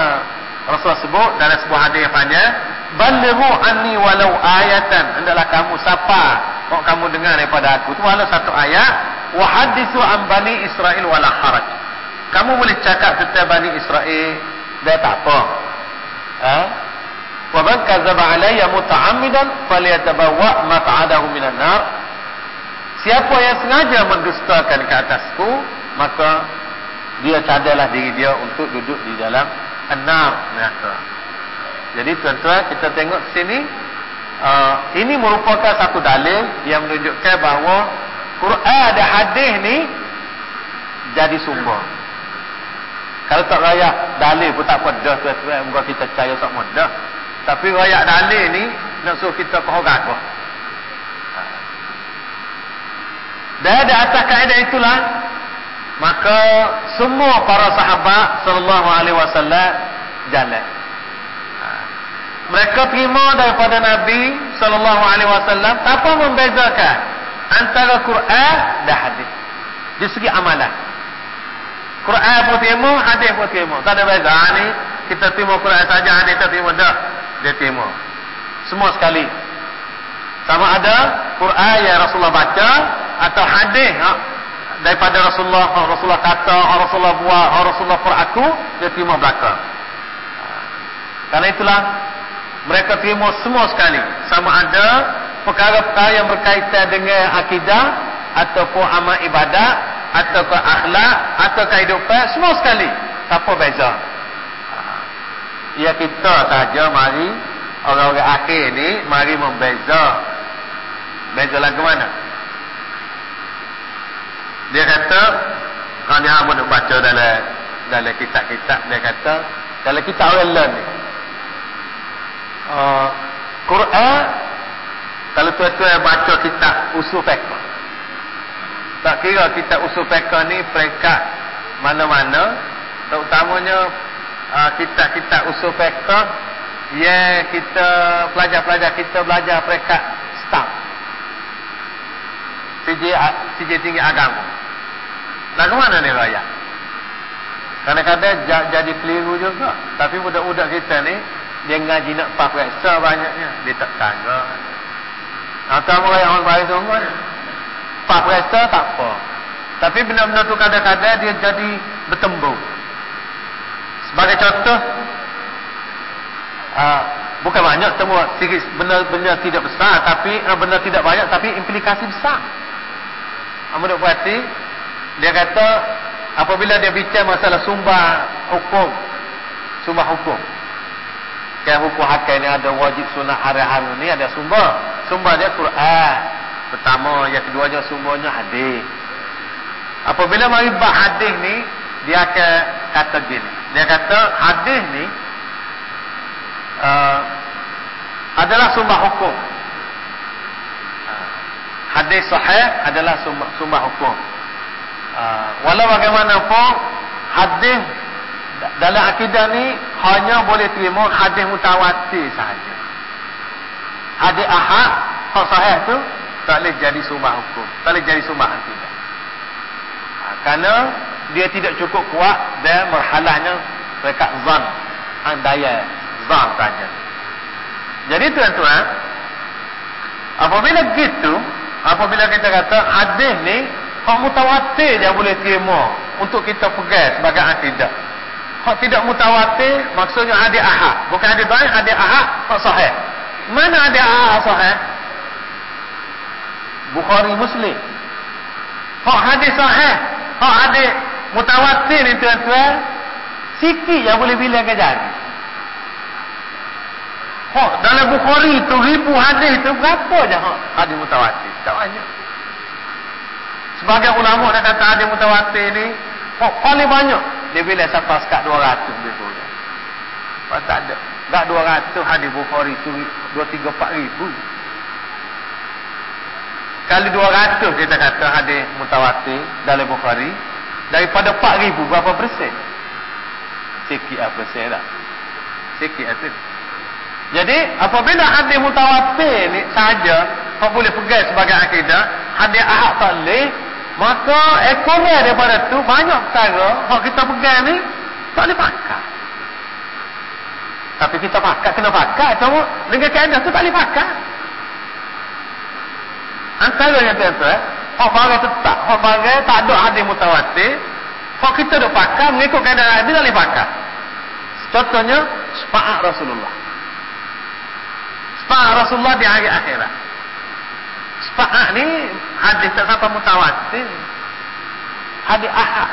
A: Rasulullah sebut dalam sebuah hadis yang panjang balighu anni walau ayatan. Hendaklah kamu sapa kalau kamu dengar daripada aku. Tu walau satu ayat wa hadithu an bani Israel wala haraj. Kamu boleh cakap tentang bani Israel dia tak apa. Ha? Wa man kadzaba alayya muta'ammidan falyatabawwa maq'adahu minan nar. Siapa yang sengaja mendustakan ke atasku, maka dia cadarlah diri dia untuk duduk di dalam enam neraka. Jadi tuan-tuan, kita tengok sini, uh, ini merupakan satu dalil yang menunjukkan bahawa Quran ada hadis ni jadi sumber. Kalau tak raya dalil pun tak apa dah tuan-tuan, moga kita percaya tak mudah. Tapi raya dalil ni nak suruh kita kau gagah. Dan di atas kaedah itulah maka semua para sahabat sallallahu alaihi wasallam jalan. Ha. Mereka terima daripada Nabi sallallahu alaihi wasallam tanpa membezakan antara Quran dan hadis. Di segi amalan. Quran pun terima, hadis pun terima. Tak ada beza. Ha, ni kita terima Quran saja, hadis tak terima dah. Dia terima. Semua sekali. Sama ada Quran yang Rasulullah baca atau hadis ha, daripada Rasulullah Rasulullah kata Rasulullah buat Rasulullah per aku dia terima belakang. Ha. kerana itulah mereka terima semua sekali. Sama ada perkara-perkara yang berkaitan dengan akidah ataupun amal ibadat ataupun akhlak atau kehidupan semua sekali. Tak apa beza. Ha. ya kita saja mari orang-orang akhir ni mari membeza. Beza lagu mana dia kata kalau dia nak baca dalam dalam kitab-kitab dia kata dalam kitab orang lain ni. Uh, Quran kalau tuan-tuan baca kitab usul fiqh. Tak kira kitab usul fiqh ni peringkat mana-mana. Terutamanya uh, kitab-kitab usul fiqh yang kita pelajar-pelajar kita belajar peringkat start CJ, CJ tinggi agama Nak ke mana ni raya? Kadang-kadang jadi keliru juga. Tapi budak-budak kita ni, dia ngaji nak pak reksa banyaknya. Dia tak tangga. Atau orang orang baik tu pun, pak reksa tak apa. Tapi benda-benda tu kadang-kadang dia jadi bertembung. Sebagai contoh, uh, bukan banyak semua benda-benda tidak besar, tapi uh, benda tidak banyak, tapi implikasi besar. Amun berarti dia kata apabila dia bincang masalah sumber hukum sumber hukum. Kan hukum hakam ni ada wajib sunat hari-hari ni ada sumber sumber dia Quran. Pertama yang keduanya sumbernya hadis. Apabila mari bab hadis ni dia akan kata gini. Dia kata hadis ni uh, adalah sumber hukum. Hadis sahih adalah sumber, sumber hukum. Uh, walau bagaimanapun hadis dalam akidah ni hanya boleh terima hadis mutawatir sahaja. Hadis ahad hak sahih tu tak boleh jadi sumber hukum, tak boleh jadi sumber akidah. Uh, kerana dia tidak cukup kuat dan merhalahnya dekat zan andaya zan saja. Jadi tuan-tuan, apabila gitu, apabila kita kata hadis ni hak mutawatir dia boleh terima untuk kita pegang sebagai akidah. Hak tidak mutawatir maksudnya hadis ahad, bukan hadis dhaif, hadis ahad hak sahih. Mana hadis ahad sahih? Bukhari Muslim. Hak hadis sahih, hak hadis mutawatir ni tuan-tuan, sikit yang boleh bilang ke jadi. Hak dalam Bukhari tu ribu hadis tu berapa je hak hadis mutawatir? Tak banyak. Sebagai ulama nak kata hadis mutawatir ni paling banyak dia bila sampai sekat 200 lebih kurang. Pas tak ada. Tak 200 hadis Bukhari tu 2 3 4 ribu. Kali 200 kita kata hadis mutawatir dalam Bukhari daripada 4 ribu berapa persen? Sikit apa persen dah. Sikit itu. Jadi apabila hadis mutawatir ni saja kau boleh pegang sebagai akidah, hadis ahad tak boleh, maka ekonomi daripada tu banyak perkara hak kita pegang ni tak boleh pakai. Tapi kita pakai kena pakai cuma dengan kaedah tu tak boleh pakai. Antaranya tuan-tuan, hak barang tetap, hak barang tak ada hadis mutawatir, hak kita dah pakai mengikut kaedah hadis tak boleh pakai. Contohnya, sepaat Rasulullah. Sepaat Rasulullah di hari akhirat. Sepaat ni hadis tak sampai mutawatir. Hadis ahad.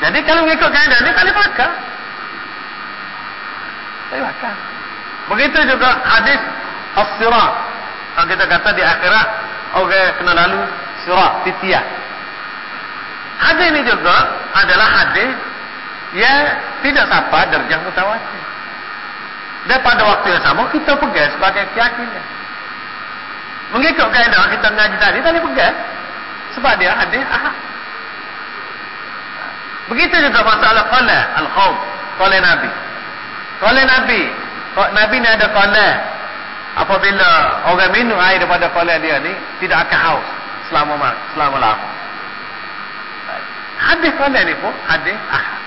A: Jadi kalau mengikut kaedah ni tak boleh pakai. Tak boleh pakai. Begitu juga hadis as-sirat. Kalau kita kata di akhirat okay, kena lalu sirat titian. Hadis ini juga adalah hadis yang tidak sampai derjah mutawatir. Dan pada waktu yang sama kita pegang sebagai keyakinan. Mengikut kaedah kita ngaji tadi tadi pegang sebab dia hadis ahad. Begitu juga masalah qala al-khawf, qala Nabi. Qala Nabi, Nabi ni ada qala apabila orang minum air daripada qala dia ni tidak akan haus selama selama lama. Hadis qala ni pun hadis ahad.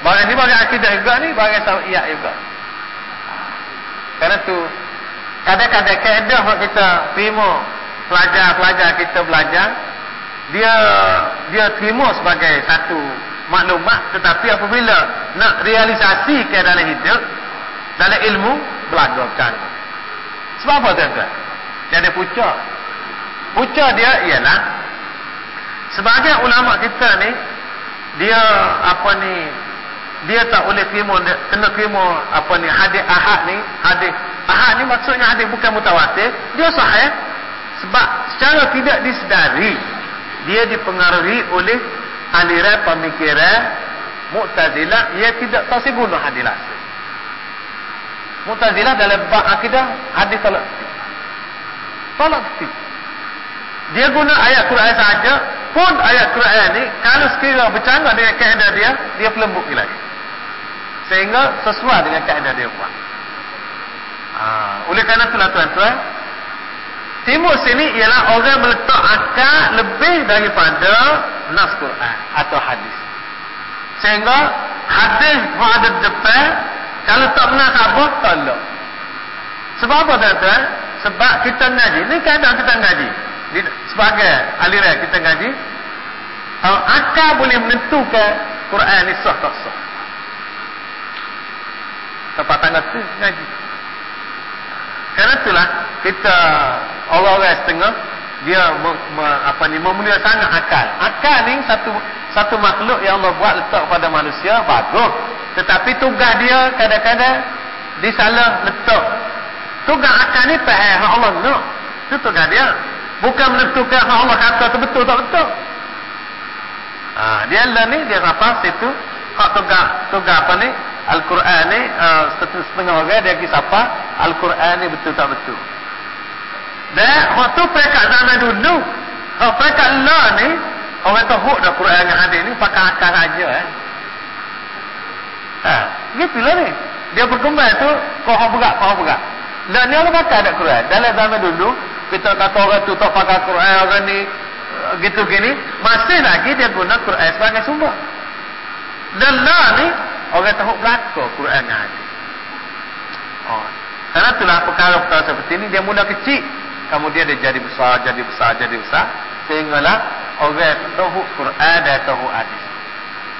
A: Barang ni bagi akidah juga ni, bagi iya juga. Karena tu kadang-kadang kaedah kita terima pelajar-pelajar kita belajar dia dia terima sebagai satu maklumat. Tetapi apabila nak realisasi ke dalam hidup dalam ilmu belajar macam sebab apa tuan-tuan? Dia ada pucuk pucuk dia ialah sebagai ulama kita ni dia apa ni dia tak boleh terima kena terima apa ni hadis ahad ni hadis ahad ni maksudnya hadis bukan mutawatir. Dia sahih sebab secara tidak disedari dia dipengaruhi oleh aliran pemikiran Mu'tazilah ia tidak tasibunu hadis asli Mu'tazilah dalam bab akidah hadis tolak tolak dia guna ayat Quran saja pun ayat Quran ni kalau sekiranya bercanggah dengan kaedah dia dia pelembut lagi sehingga sesuai dengan kaedah dia buat. Ha, oleh kerana itulah tuan-tuan, timur sini ialah orang meletak akal lebih daripada nas Quran atau hadis. Sehingga hadis yang ada di depan, kalau tak benar apa, tolak. Sebab apa tuan-tuan? Sebab kita ngaji. Ini keadaan kita ngaji. Sebagai aliran kita ngaji, akal boleh menentukan Quran ini sah tak sah tempatan tu ngaji. Kerana itulah kita orang-orang setengah dia apa ni memulia sangat akal. Akal ni satu satu makhluk yang Allah buat letak pada manusia bagus. Tetapi tugas dia kadang-kadang disalah letak. Tugas akal ni faham hak Allah nak. Itu tugas dia. Bukan menentukan hak Allah kata tu betul tak betul. Ha, dia lah ni dia apa situ hak tugas tugas apa ni Al-Quran ni uh, setengah orang dia kisah apa Al-Quran ni betul tak betul Dan hak tu pekat zaman dulu. Hak pekat lah ni orang tahu dah Quran dengan hadis ni pakai akal aja eh. Ha, gitulah ni. Dia berkembang tu kau berat, kau berat. Dan ni orang pakai ada Quran. Dalam zaman dulu kita kata orang tu tak pakai Quran orang ni eh, gitu gini masih lagi dia guna Quran sebagai sumber. Dan lah ni orang tahu belakang Quran hadis. Oh. Karena itulah perkara-perkara seperti ini dia mula kecil kemudian dia jadi besar, jadi besar, jadi besar sehinggalah orang tahu Quran dan tahu hadis.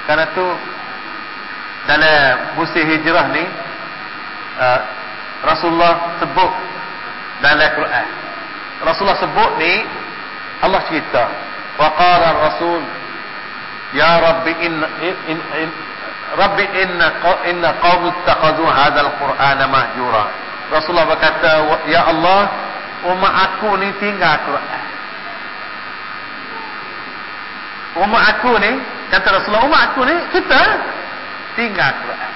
A: Karena tu dalam musim hijrah ni uh, Rasulullah sebut dalam Quran. Rasulullah sebut ni Allah cerita wa qala rasul ya rabbi in, in, in, in rabbi inna inna qaum ittakhadhu hadzal qur'ana mahjura. Rasulullah berkata ya Allah umat aku ni tinggal Quran. Umat aku ni kata Rasulullah umat aku ni kita tinggal Quran.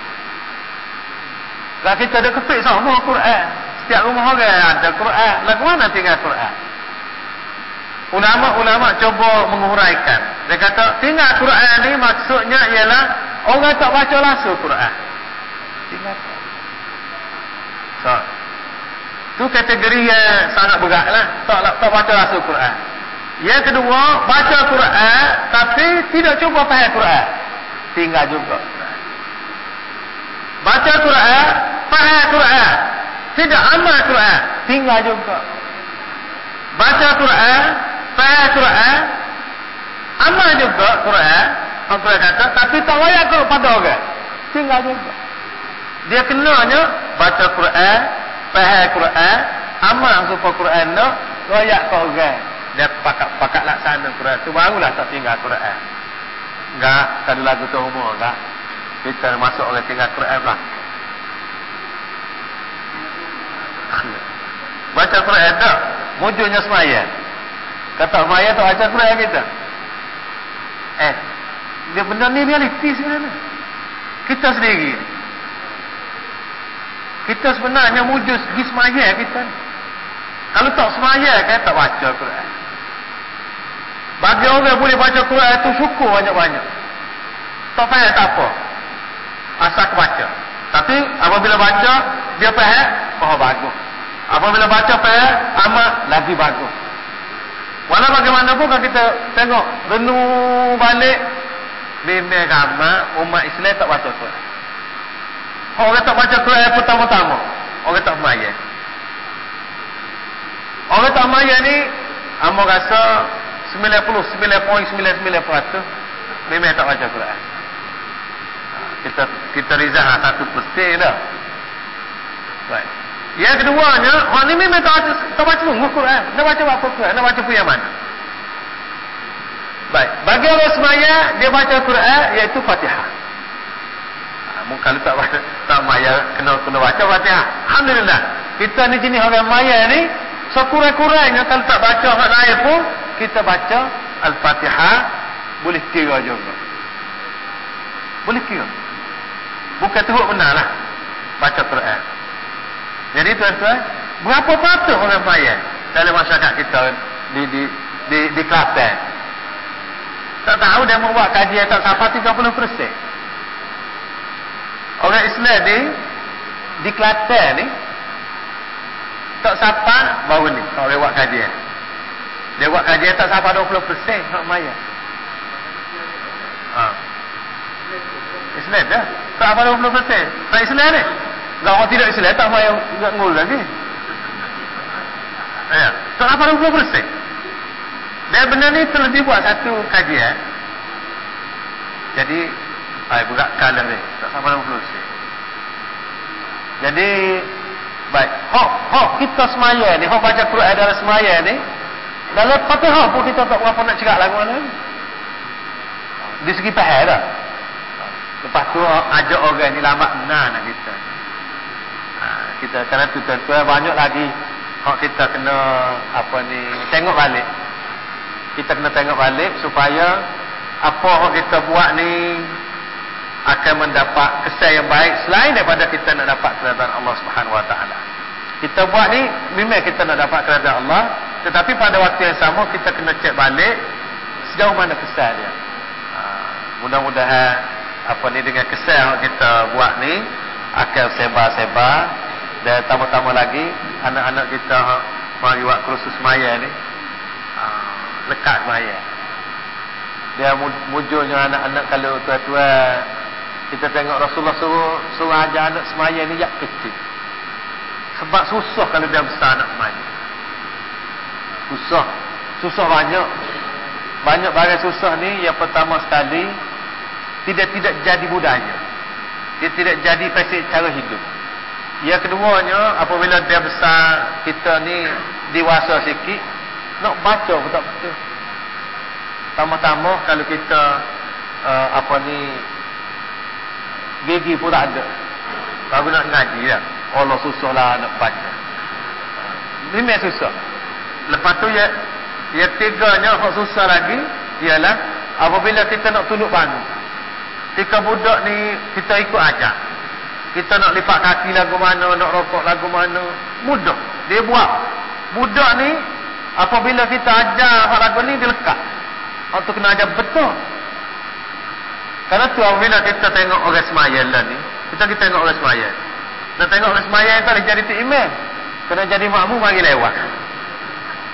A: Kalau kita ada kepik sama Quran. Setiap rumah orang ada Quran. Lagu mana tinggal Quran? Ulama-ulama coba menguraikan. Dia kata tinggal Quran ni maksudnya ialah orang tak baca langsung Quran. Tinggal. So, tu kategori yang sangat berat lah. Tak, tak baca langsung Quran. Yang kedua, baca Quran tapi tidak cuba faham Quran. Tinggal juga. Baca Quran, faham Quran. Tidak amal Quran, tinggal juga. Baca Quran, faham Quran, amal juga Quran. Apa kata, tapi tak layak kalau pada orang. Tinggal juga. Dia kenanya baca Quran, faham Quran, amal supaya Quran no, layak ke orang. Dia pakat-pakat laksana Quran tu barulah tak tinggal Quran. Enggak, tak ada lagu tu umur enggak. Kita masuk orang tinggal Quran lah. Baca Quran tak? Mujurnya semaya. Kata semaya tak baca Quran kita. Eh, dia benda ni realiti sebenarnya. Kita sendiri. Kita sebenarnya mujur segi semaya kita. Kalau tak semaya kan tak baca Quran. Bagi orang boleh baca Quran itu syukur banyak-banyak. Tak payah tak apa. Asal baca. Tapi apabila baca, dia faham, oh bagus. Apabila baca faham, amat lagi bagus. Walau bagaimanapun kalau kita tengok, renung balik, memang ramai umat Islam tak baca Quran. Orang tak baca Quran pertama-tama. Orang tak maya. Orang tak maya ni, Amo rasa 99.99% memang tak baca Quran kita kita rizah satu persen dah. Baik. Yang keduanya, orang ni memang baca, tak baca sungguh Quran. Nak baca apa Quran? Nak baca punya mana? Baik. Bagi orang semaya, dia baca Quran, iaitu Fatihah. Ha, kalau tak baca, tak maya, kena, kena baca Fatihah. Alhamdulillah. Kita ni jenis orang maya ni, sekurang-kurangnya kalau tak baca hak lain pun, kita baca Al-Fatihah, boleh kira juga. Boleh kira. Bukan teruk benar lah. Baca Quran. Jadi tuan-tuan, berapa patut orang bayar dalam masyarakat kita di di di, di Kelantan? Tak tahu dia membuat kajian tak sampai 30 persen. Orang Islam ni di Kelantan ni tak sampai baru ni kalau dia buat kajian. Dia buat kajian tak sampai 20 persen nak bayar. Ha. Islam dah. Tak apa 20%. Tak Islam ni. Kalau orang tidak Islam tak payah enggak ngul lagi. Ya. Tak apa 20%. Dan benda ni telah dibuat satu kajian. Jadi ai buka kalah ni. Tak sampai 20%. Jadi baik. Hok hok kita semaya ni, hok baca Quran dalam semaya ni. Dalam Fatihah pun kita tak berapa nak cakap lagu mana. Di segi dah. Lepas tu ajak orang ni lambat benar nak kita. Kita kerana tu tuan-tuan banyak lagi kalau kita kena apa ni tengok balik. Kita kena tengok balik supaya apa yang kita buat ni akan mendapat kesan yang baik selain daripada kita nak dapat keridhaan Allah Subhanahu Wa Taala. kita buat ni memang kita nak dapat kerajaan Allah tetapi pada waktu yang sama kita kena cek balik sejauh mana kesan dia ha, mudah-mudahan apa ni dengan kesan yang kita buat ni akan sebar-sebar dan tambah-tambah lagi anak-anak kita mari buat kursus maya ni. Ha, lekat maya dia mujurnya anak-anak kalau tua-tua kita tengok Rasulullah suruh suruh ajar anak semaya ni yak kecil. Sebab susah kalau dia besar anak semaya. Susah. Susah banyak. Banyak barang susah ni yang pertama sekali tidak tidak jadi budaya. Dia tidak jadi pasal cara hidup yang keduanya apabila dia besar kita ni dewasa sikit nak baca betul-betul Tambah-tambah kalau kita uh, apa ni gigi pun tak ada. Kalau nak ngaji ya, Allah susahlah nak baca. Memang susah. Lepas tu ya ya tiganya hak susah lagi ialah apabila kita nak tunduk bangun. Ketika budak ni kita ikut ajar. Kita nak lipat kaki lagu mana, nak rokok lagu mana, mudah. Dia buat. Budak ni apabila kita ajar hak lagu ni dia lekat. Waktu kena ajar betul. Karena tu apabila kita tengok orang semaya lah ni. Kita kita tengok orang semaya. Nak tengok orang semaya itu boleh jadi tu imam. Kena jadi makmum mari lewat.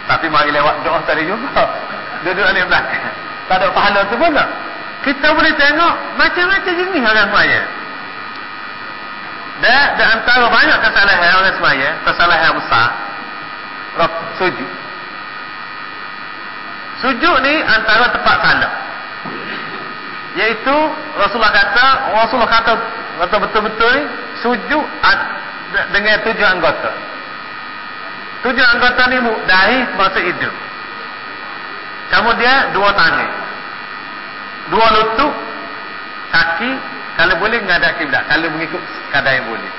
A: Tapi mari lewat doa tadi juga. Duduk di belakang. Tak ada pahala tu pun tak. Kita boleh tengok macam-macam jenis orang semaya. Dan, dan antara banyak kesalahan orang semaya. Kesalahan besar. Sujud. Sujud ni antara tempat salat. Yaitu Rasulullah kata, Rasulullah kata betul-betul ni sujud dengan tujuh anggota. Tujuh anggota ni dahi masuk hidup. Kemudian dua tangan. Dua lutut, kaki, kalau boleh ngadak kiblat, kalau mengikut kadar yang boleh.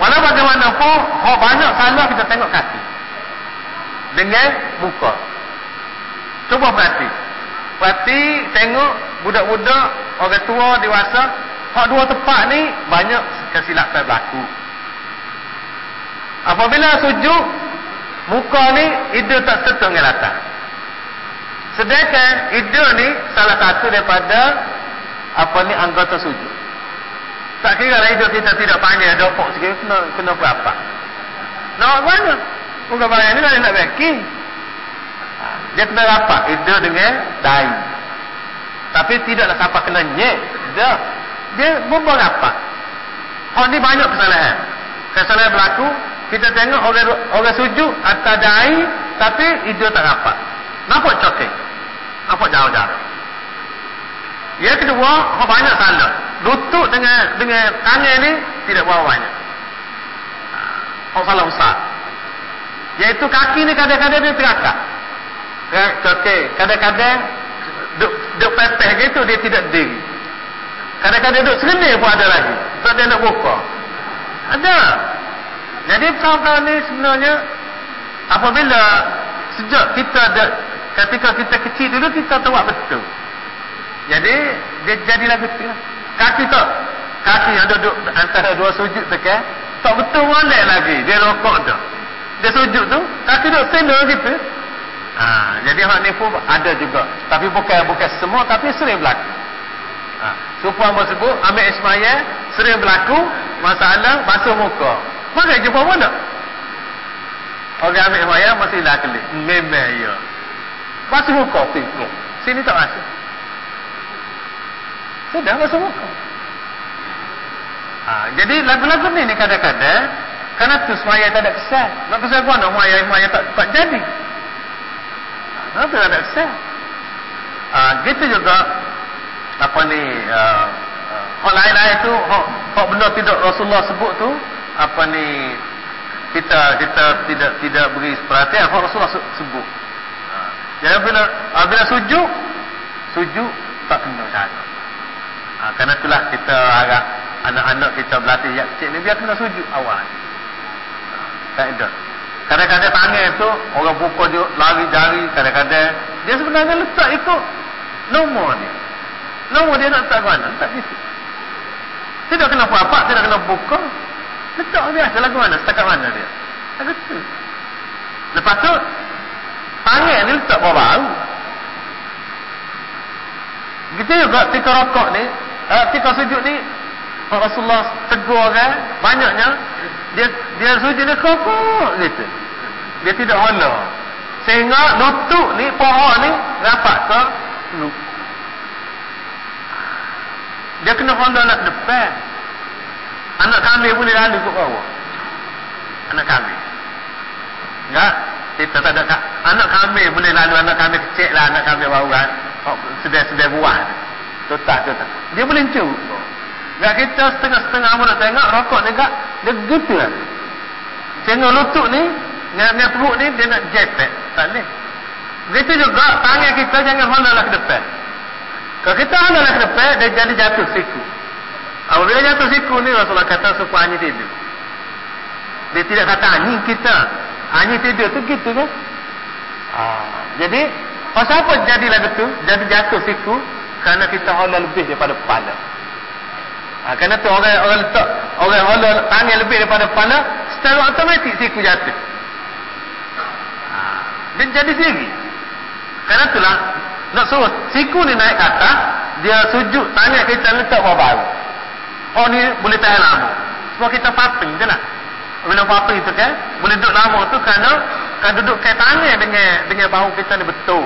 A: Walau bagaimanapun, banyak salah kita tengok kaki. Dengan muka. Cuba perhati. Perhati, tengok budak-budak, orang tua, dewasa. Hak dua tempat ni banyak kesilapan berlaku. Apabila sujud, muka ni ide tak sentuh dengan latar. Sedangkan ide ni salah satu daripada apa ni anggota sujud. Tak kira lah ide kita tidak panjang, ada pok sikit, kena, kena berapa. Nak mana? Muka bayang ni nak nak backing. Dia kena rapat Ida dengan dahi Tapi tidaklah siapa kena nyek Dia Dia bumbung rapat Oh ni banyak kesalahan Kesalahan berlaku Kita tengok orang, orang sujud Atas dahi Tapi Ida tak rapat Nampak cokek Nampak jauh-jauh Yang kedua Oh banyak salah Lutut dengan dengan tangan ni Tidak bawa banyak Oh salah besar Iaitu kaki ni kadang-kadang dia terakak okey. Kadang-kadang duk duk pepeh gitu dia tidak diri. Kadang-kadang duk serenir pun ada lagi. Sebab dia nak buka. Ada. Jadi kawan-kawan ni sebenarnya apabila sejak kita ada ketika kita kecil dulu kita tahu betul. Jadi dia jadi lagu tu. Kaki tak kaki yang duduk antara dua sujud tu kan tak betul mana lagi dia rokok tu. Dia sujud tu kaki duduk sendal gitu. Ha, jadi hak ni pun ada juga. Tapi bukan bukan semua tapi sering berlaku. Ha, supaya sebut ambil ismaya sering berlaku masalah basuh muka. Maka jumpa mana? Orang ambil ismaya masih lah kelip. Memang ya. Basuh muka. Sini tak masuk. Sudah basuh muka. Ha, jadi lagu-lagu ni ni kadang-kadang kerana tu semaya tak ada kesan. Nak kesan pun nak semaya tak, tak jadi. Ha, tu ada sel. Ah, gitu juga apa ni uh, uh, lain-lain tu hak, hak benda tidak Rasulullah sebut tu apa ni kita kita tidak tidak beri perhatian hak Rasulullah sebut. Ha, jadi bila bila sujud sujud tak kena cara. Ha, kerana itulah kita harap anak-anak kita berlatih yang kecil ni biar kena sujud awal. Ha, tak ada. Kadang-kadang tangan tu orang pukul dia lari jari kadang-kadang dia sebenarnya letak ikut nombor dia. Nombor dia nak letak mana? Letak di situ. Tidak kena apa-apa, tidak kena buka. Letak biasa lagu mana? Setakat mana dia? Begitu. Lepas tu, tangan ni letak bawah bahu. Juga ketika rokok ni, uh, ketika sujud ni, Rasulullah tegur kan, banyaknya, dia dia sujud ni kokok gitu. Dia tidak hala. Sehingga lutut ni, pohon ni, rapat ke lutut. Dia kena hala nak depan. Anak kami boleh lalu ke bawah. Anak kami. Enggak, kita tak ada anak kami boleh lalu anak kami kecil lah anak kami baru kan. Oh, sedar-sedar buah tu. Tutak tutak. Dia boleh cu. Enggak kita setengah-setengah pun nak tengok rokok ni enggak dia gitu lah. Tengok lutut ni dengan, perut ni dia nak jepek. Tak boleh. Begitu juga tangan kita jangan hala ke depan. Kalau kita hala ke depan dia jadi jatuh siku. Apabila jatuh siku ni Rasulullah kata supaya anjing tidur. Dia tidak kata anjing kita. Anjing tidur tu gitu kan? Ah, jadi pasal apa jadi lagu tu? Jadi jatuh siku kerana kita hala lebih daripada kepala. Ha, kerana tu orang orang letak orang hala tangan lebih daripada kepala, secara automatik siku jatuh. Ha, dia jadi sendiri. Kerana itulah nak suruh siku ni naik atas, dia sujud tangan kita letak bawah bahu. Oh ni boleh tahan lama. Sebab kita paping je lah. Bila paping tu kan, boleh duduk lama tu kerana kan duduk kait tangan dengan dengan bahu kita ni betul.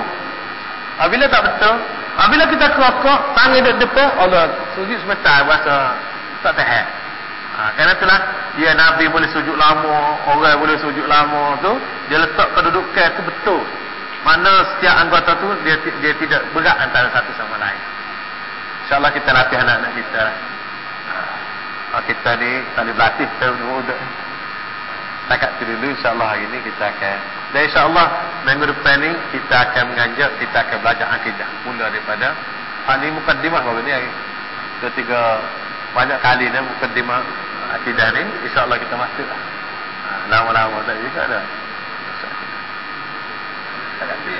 A: Ha, bila tak betul, ha, bila kita kerokok, tangan duduk depan, Allah sujud sebentar rasa tak tahan. Ha, kerana itulah dia Nabi boleh sujud lama, orang boleh sujud lama tu, dia letak kedudukan tu betul. Mana setiap anggota tu dia dia tidak berat antara satu sama lain. InsyaAllah kita latih anak-anak kita. Ha, kita ni tak boleh berlatih kita muda. Takat tu dulu insyaAllah hari ni kita akan dan insyaAllah minggu depan ni kita akan menganjak kita akan belajar akidah mula daripada ha, ni mukaddimah bahawa ni hari. Dua tiga banyak kali ni mukaddimah akidah ni insyaAllah kita masuk lah. ha, lama-lama tak juga dah. Takat tu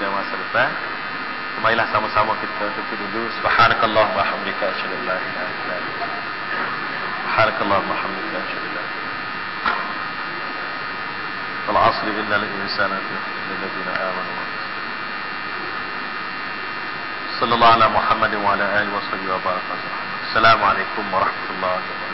A: lagi pada masa depan. Kemarilah sama-sama kita tutup dulu. Subhanakallah wa hamdika asyhadu an la ilaha illa anta. Subhanakallah wa hamdika asyhadu an la والعصر إن الإنسان في الذين آمنوا صلى الله على محمد وعلى آله وصحبه وبارك وسلم السلام عليكم ورحمة الله وبركاته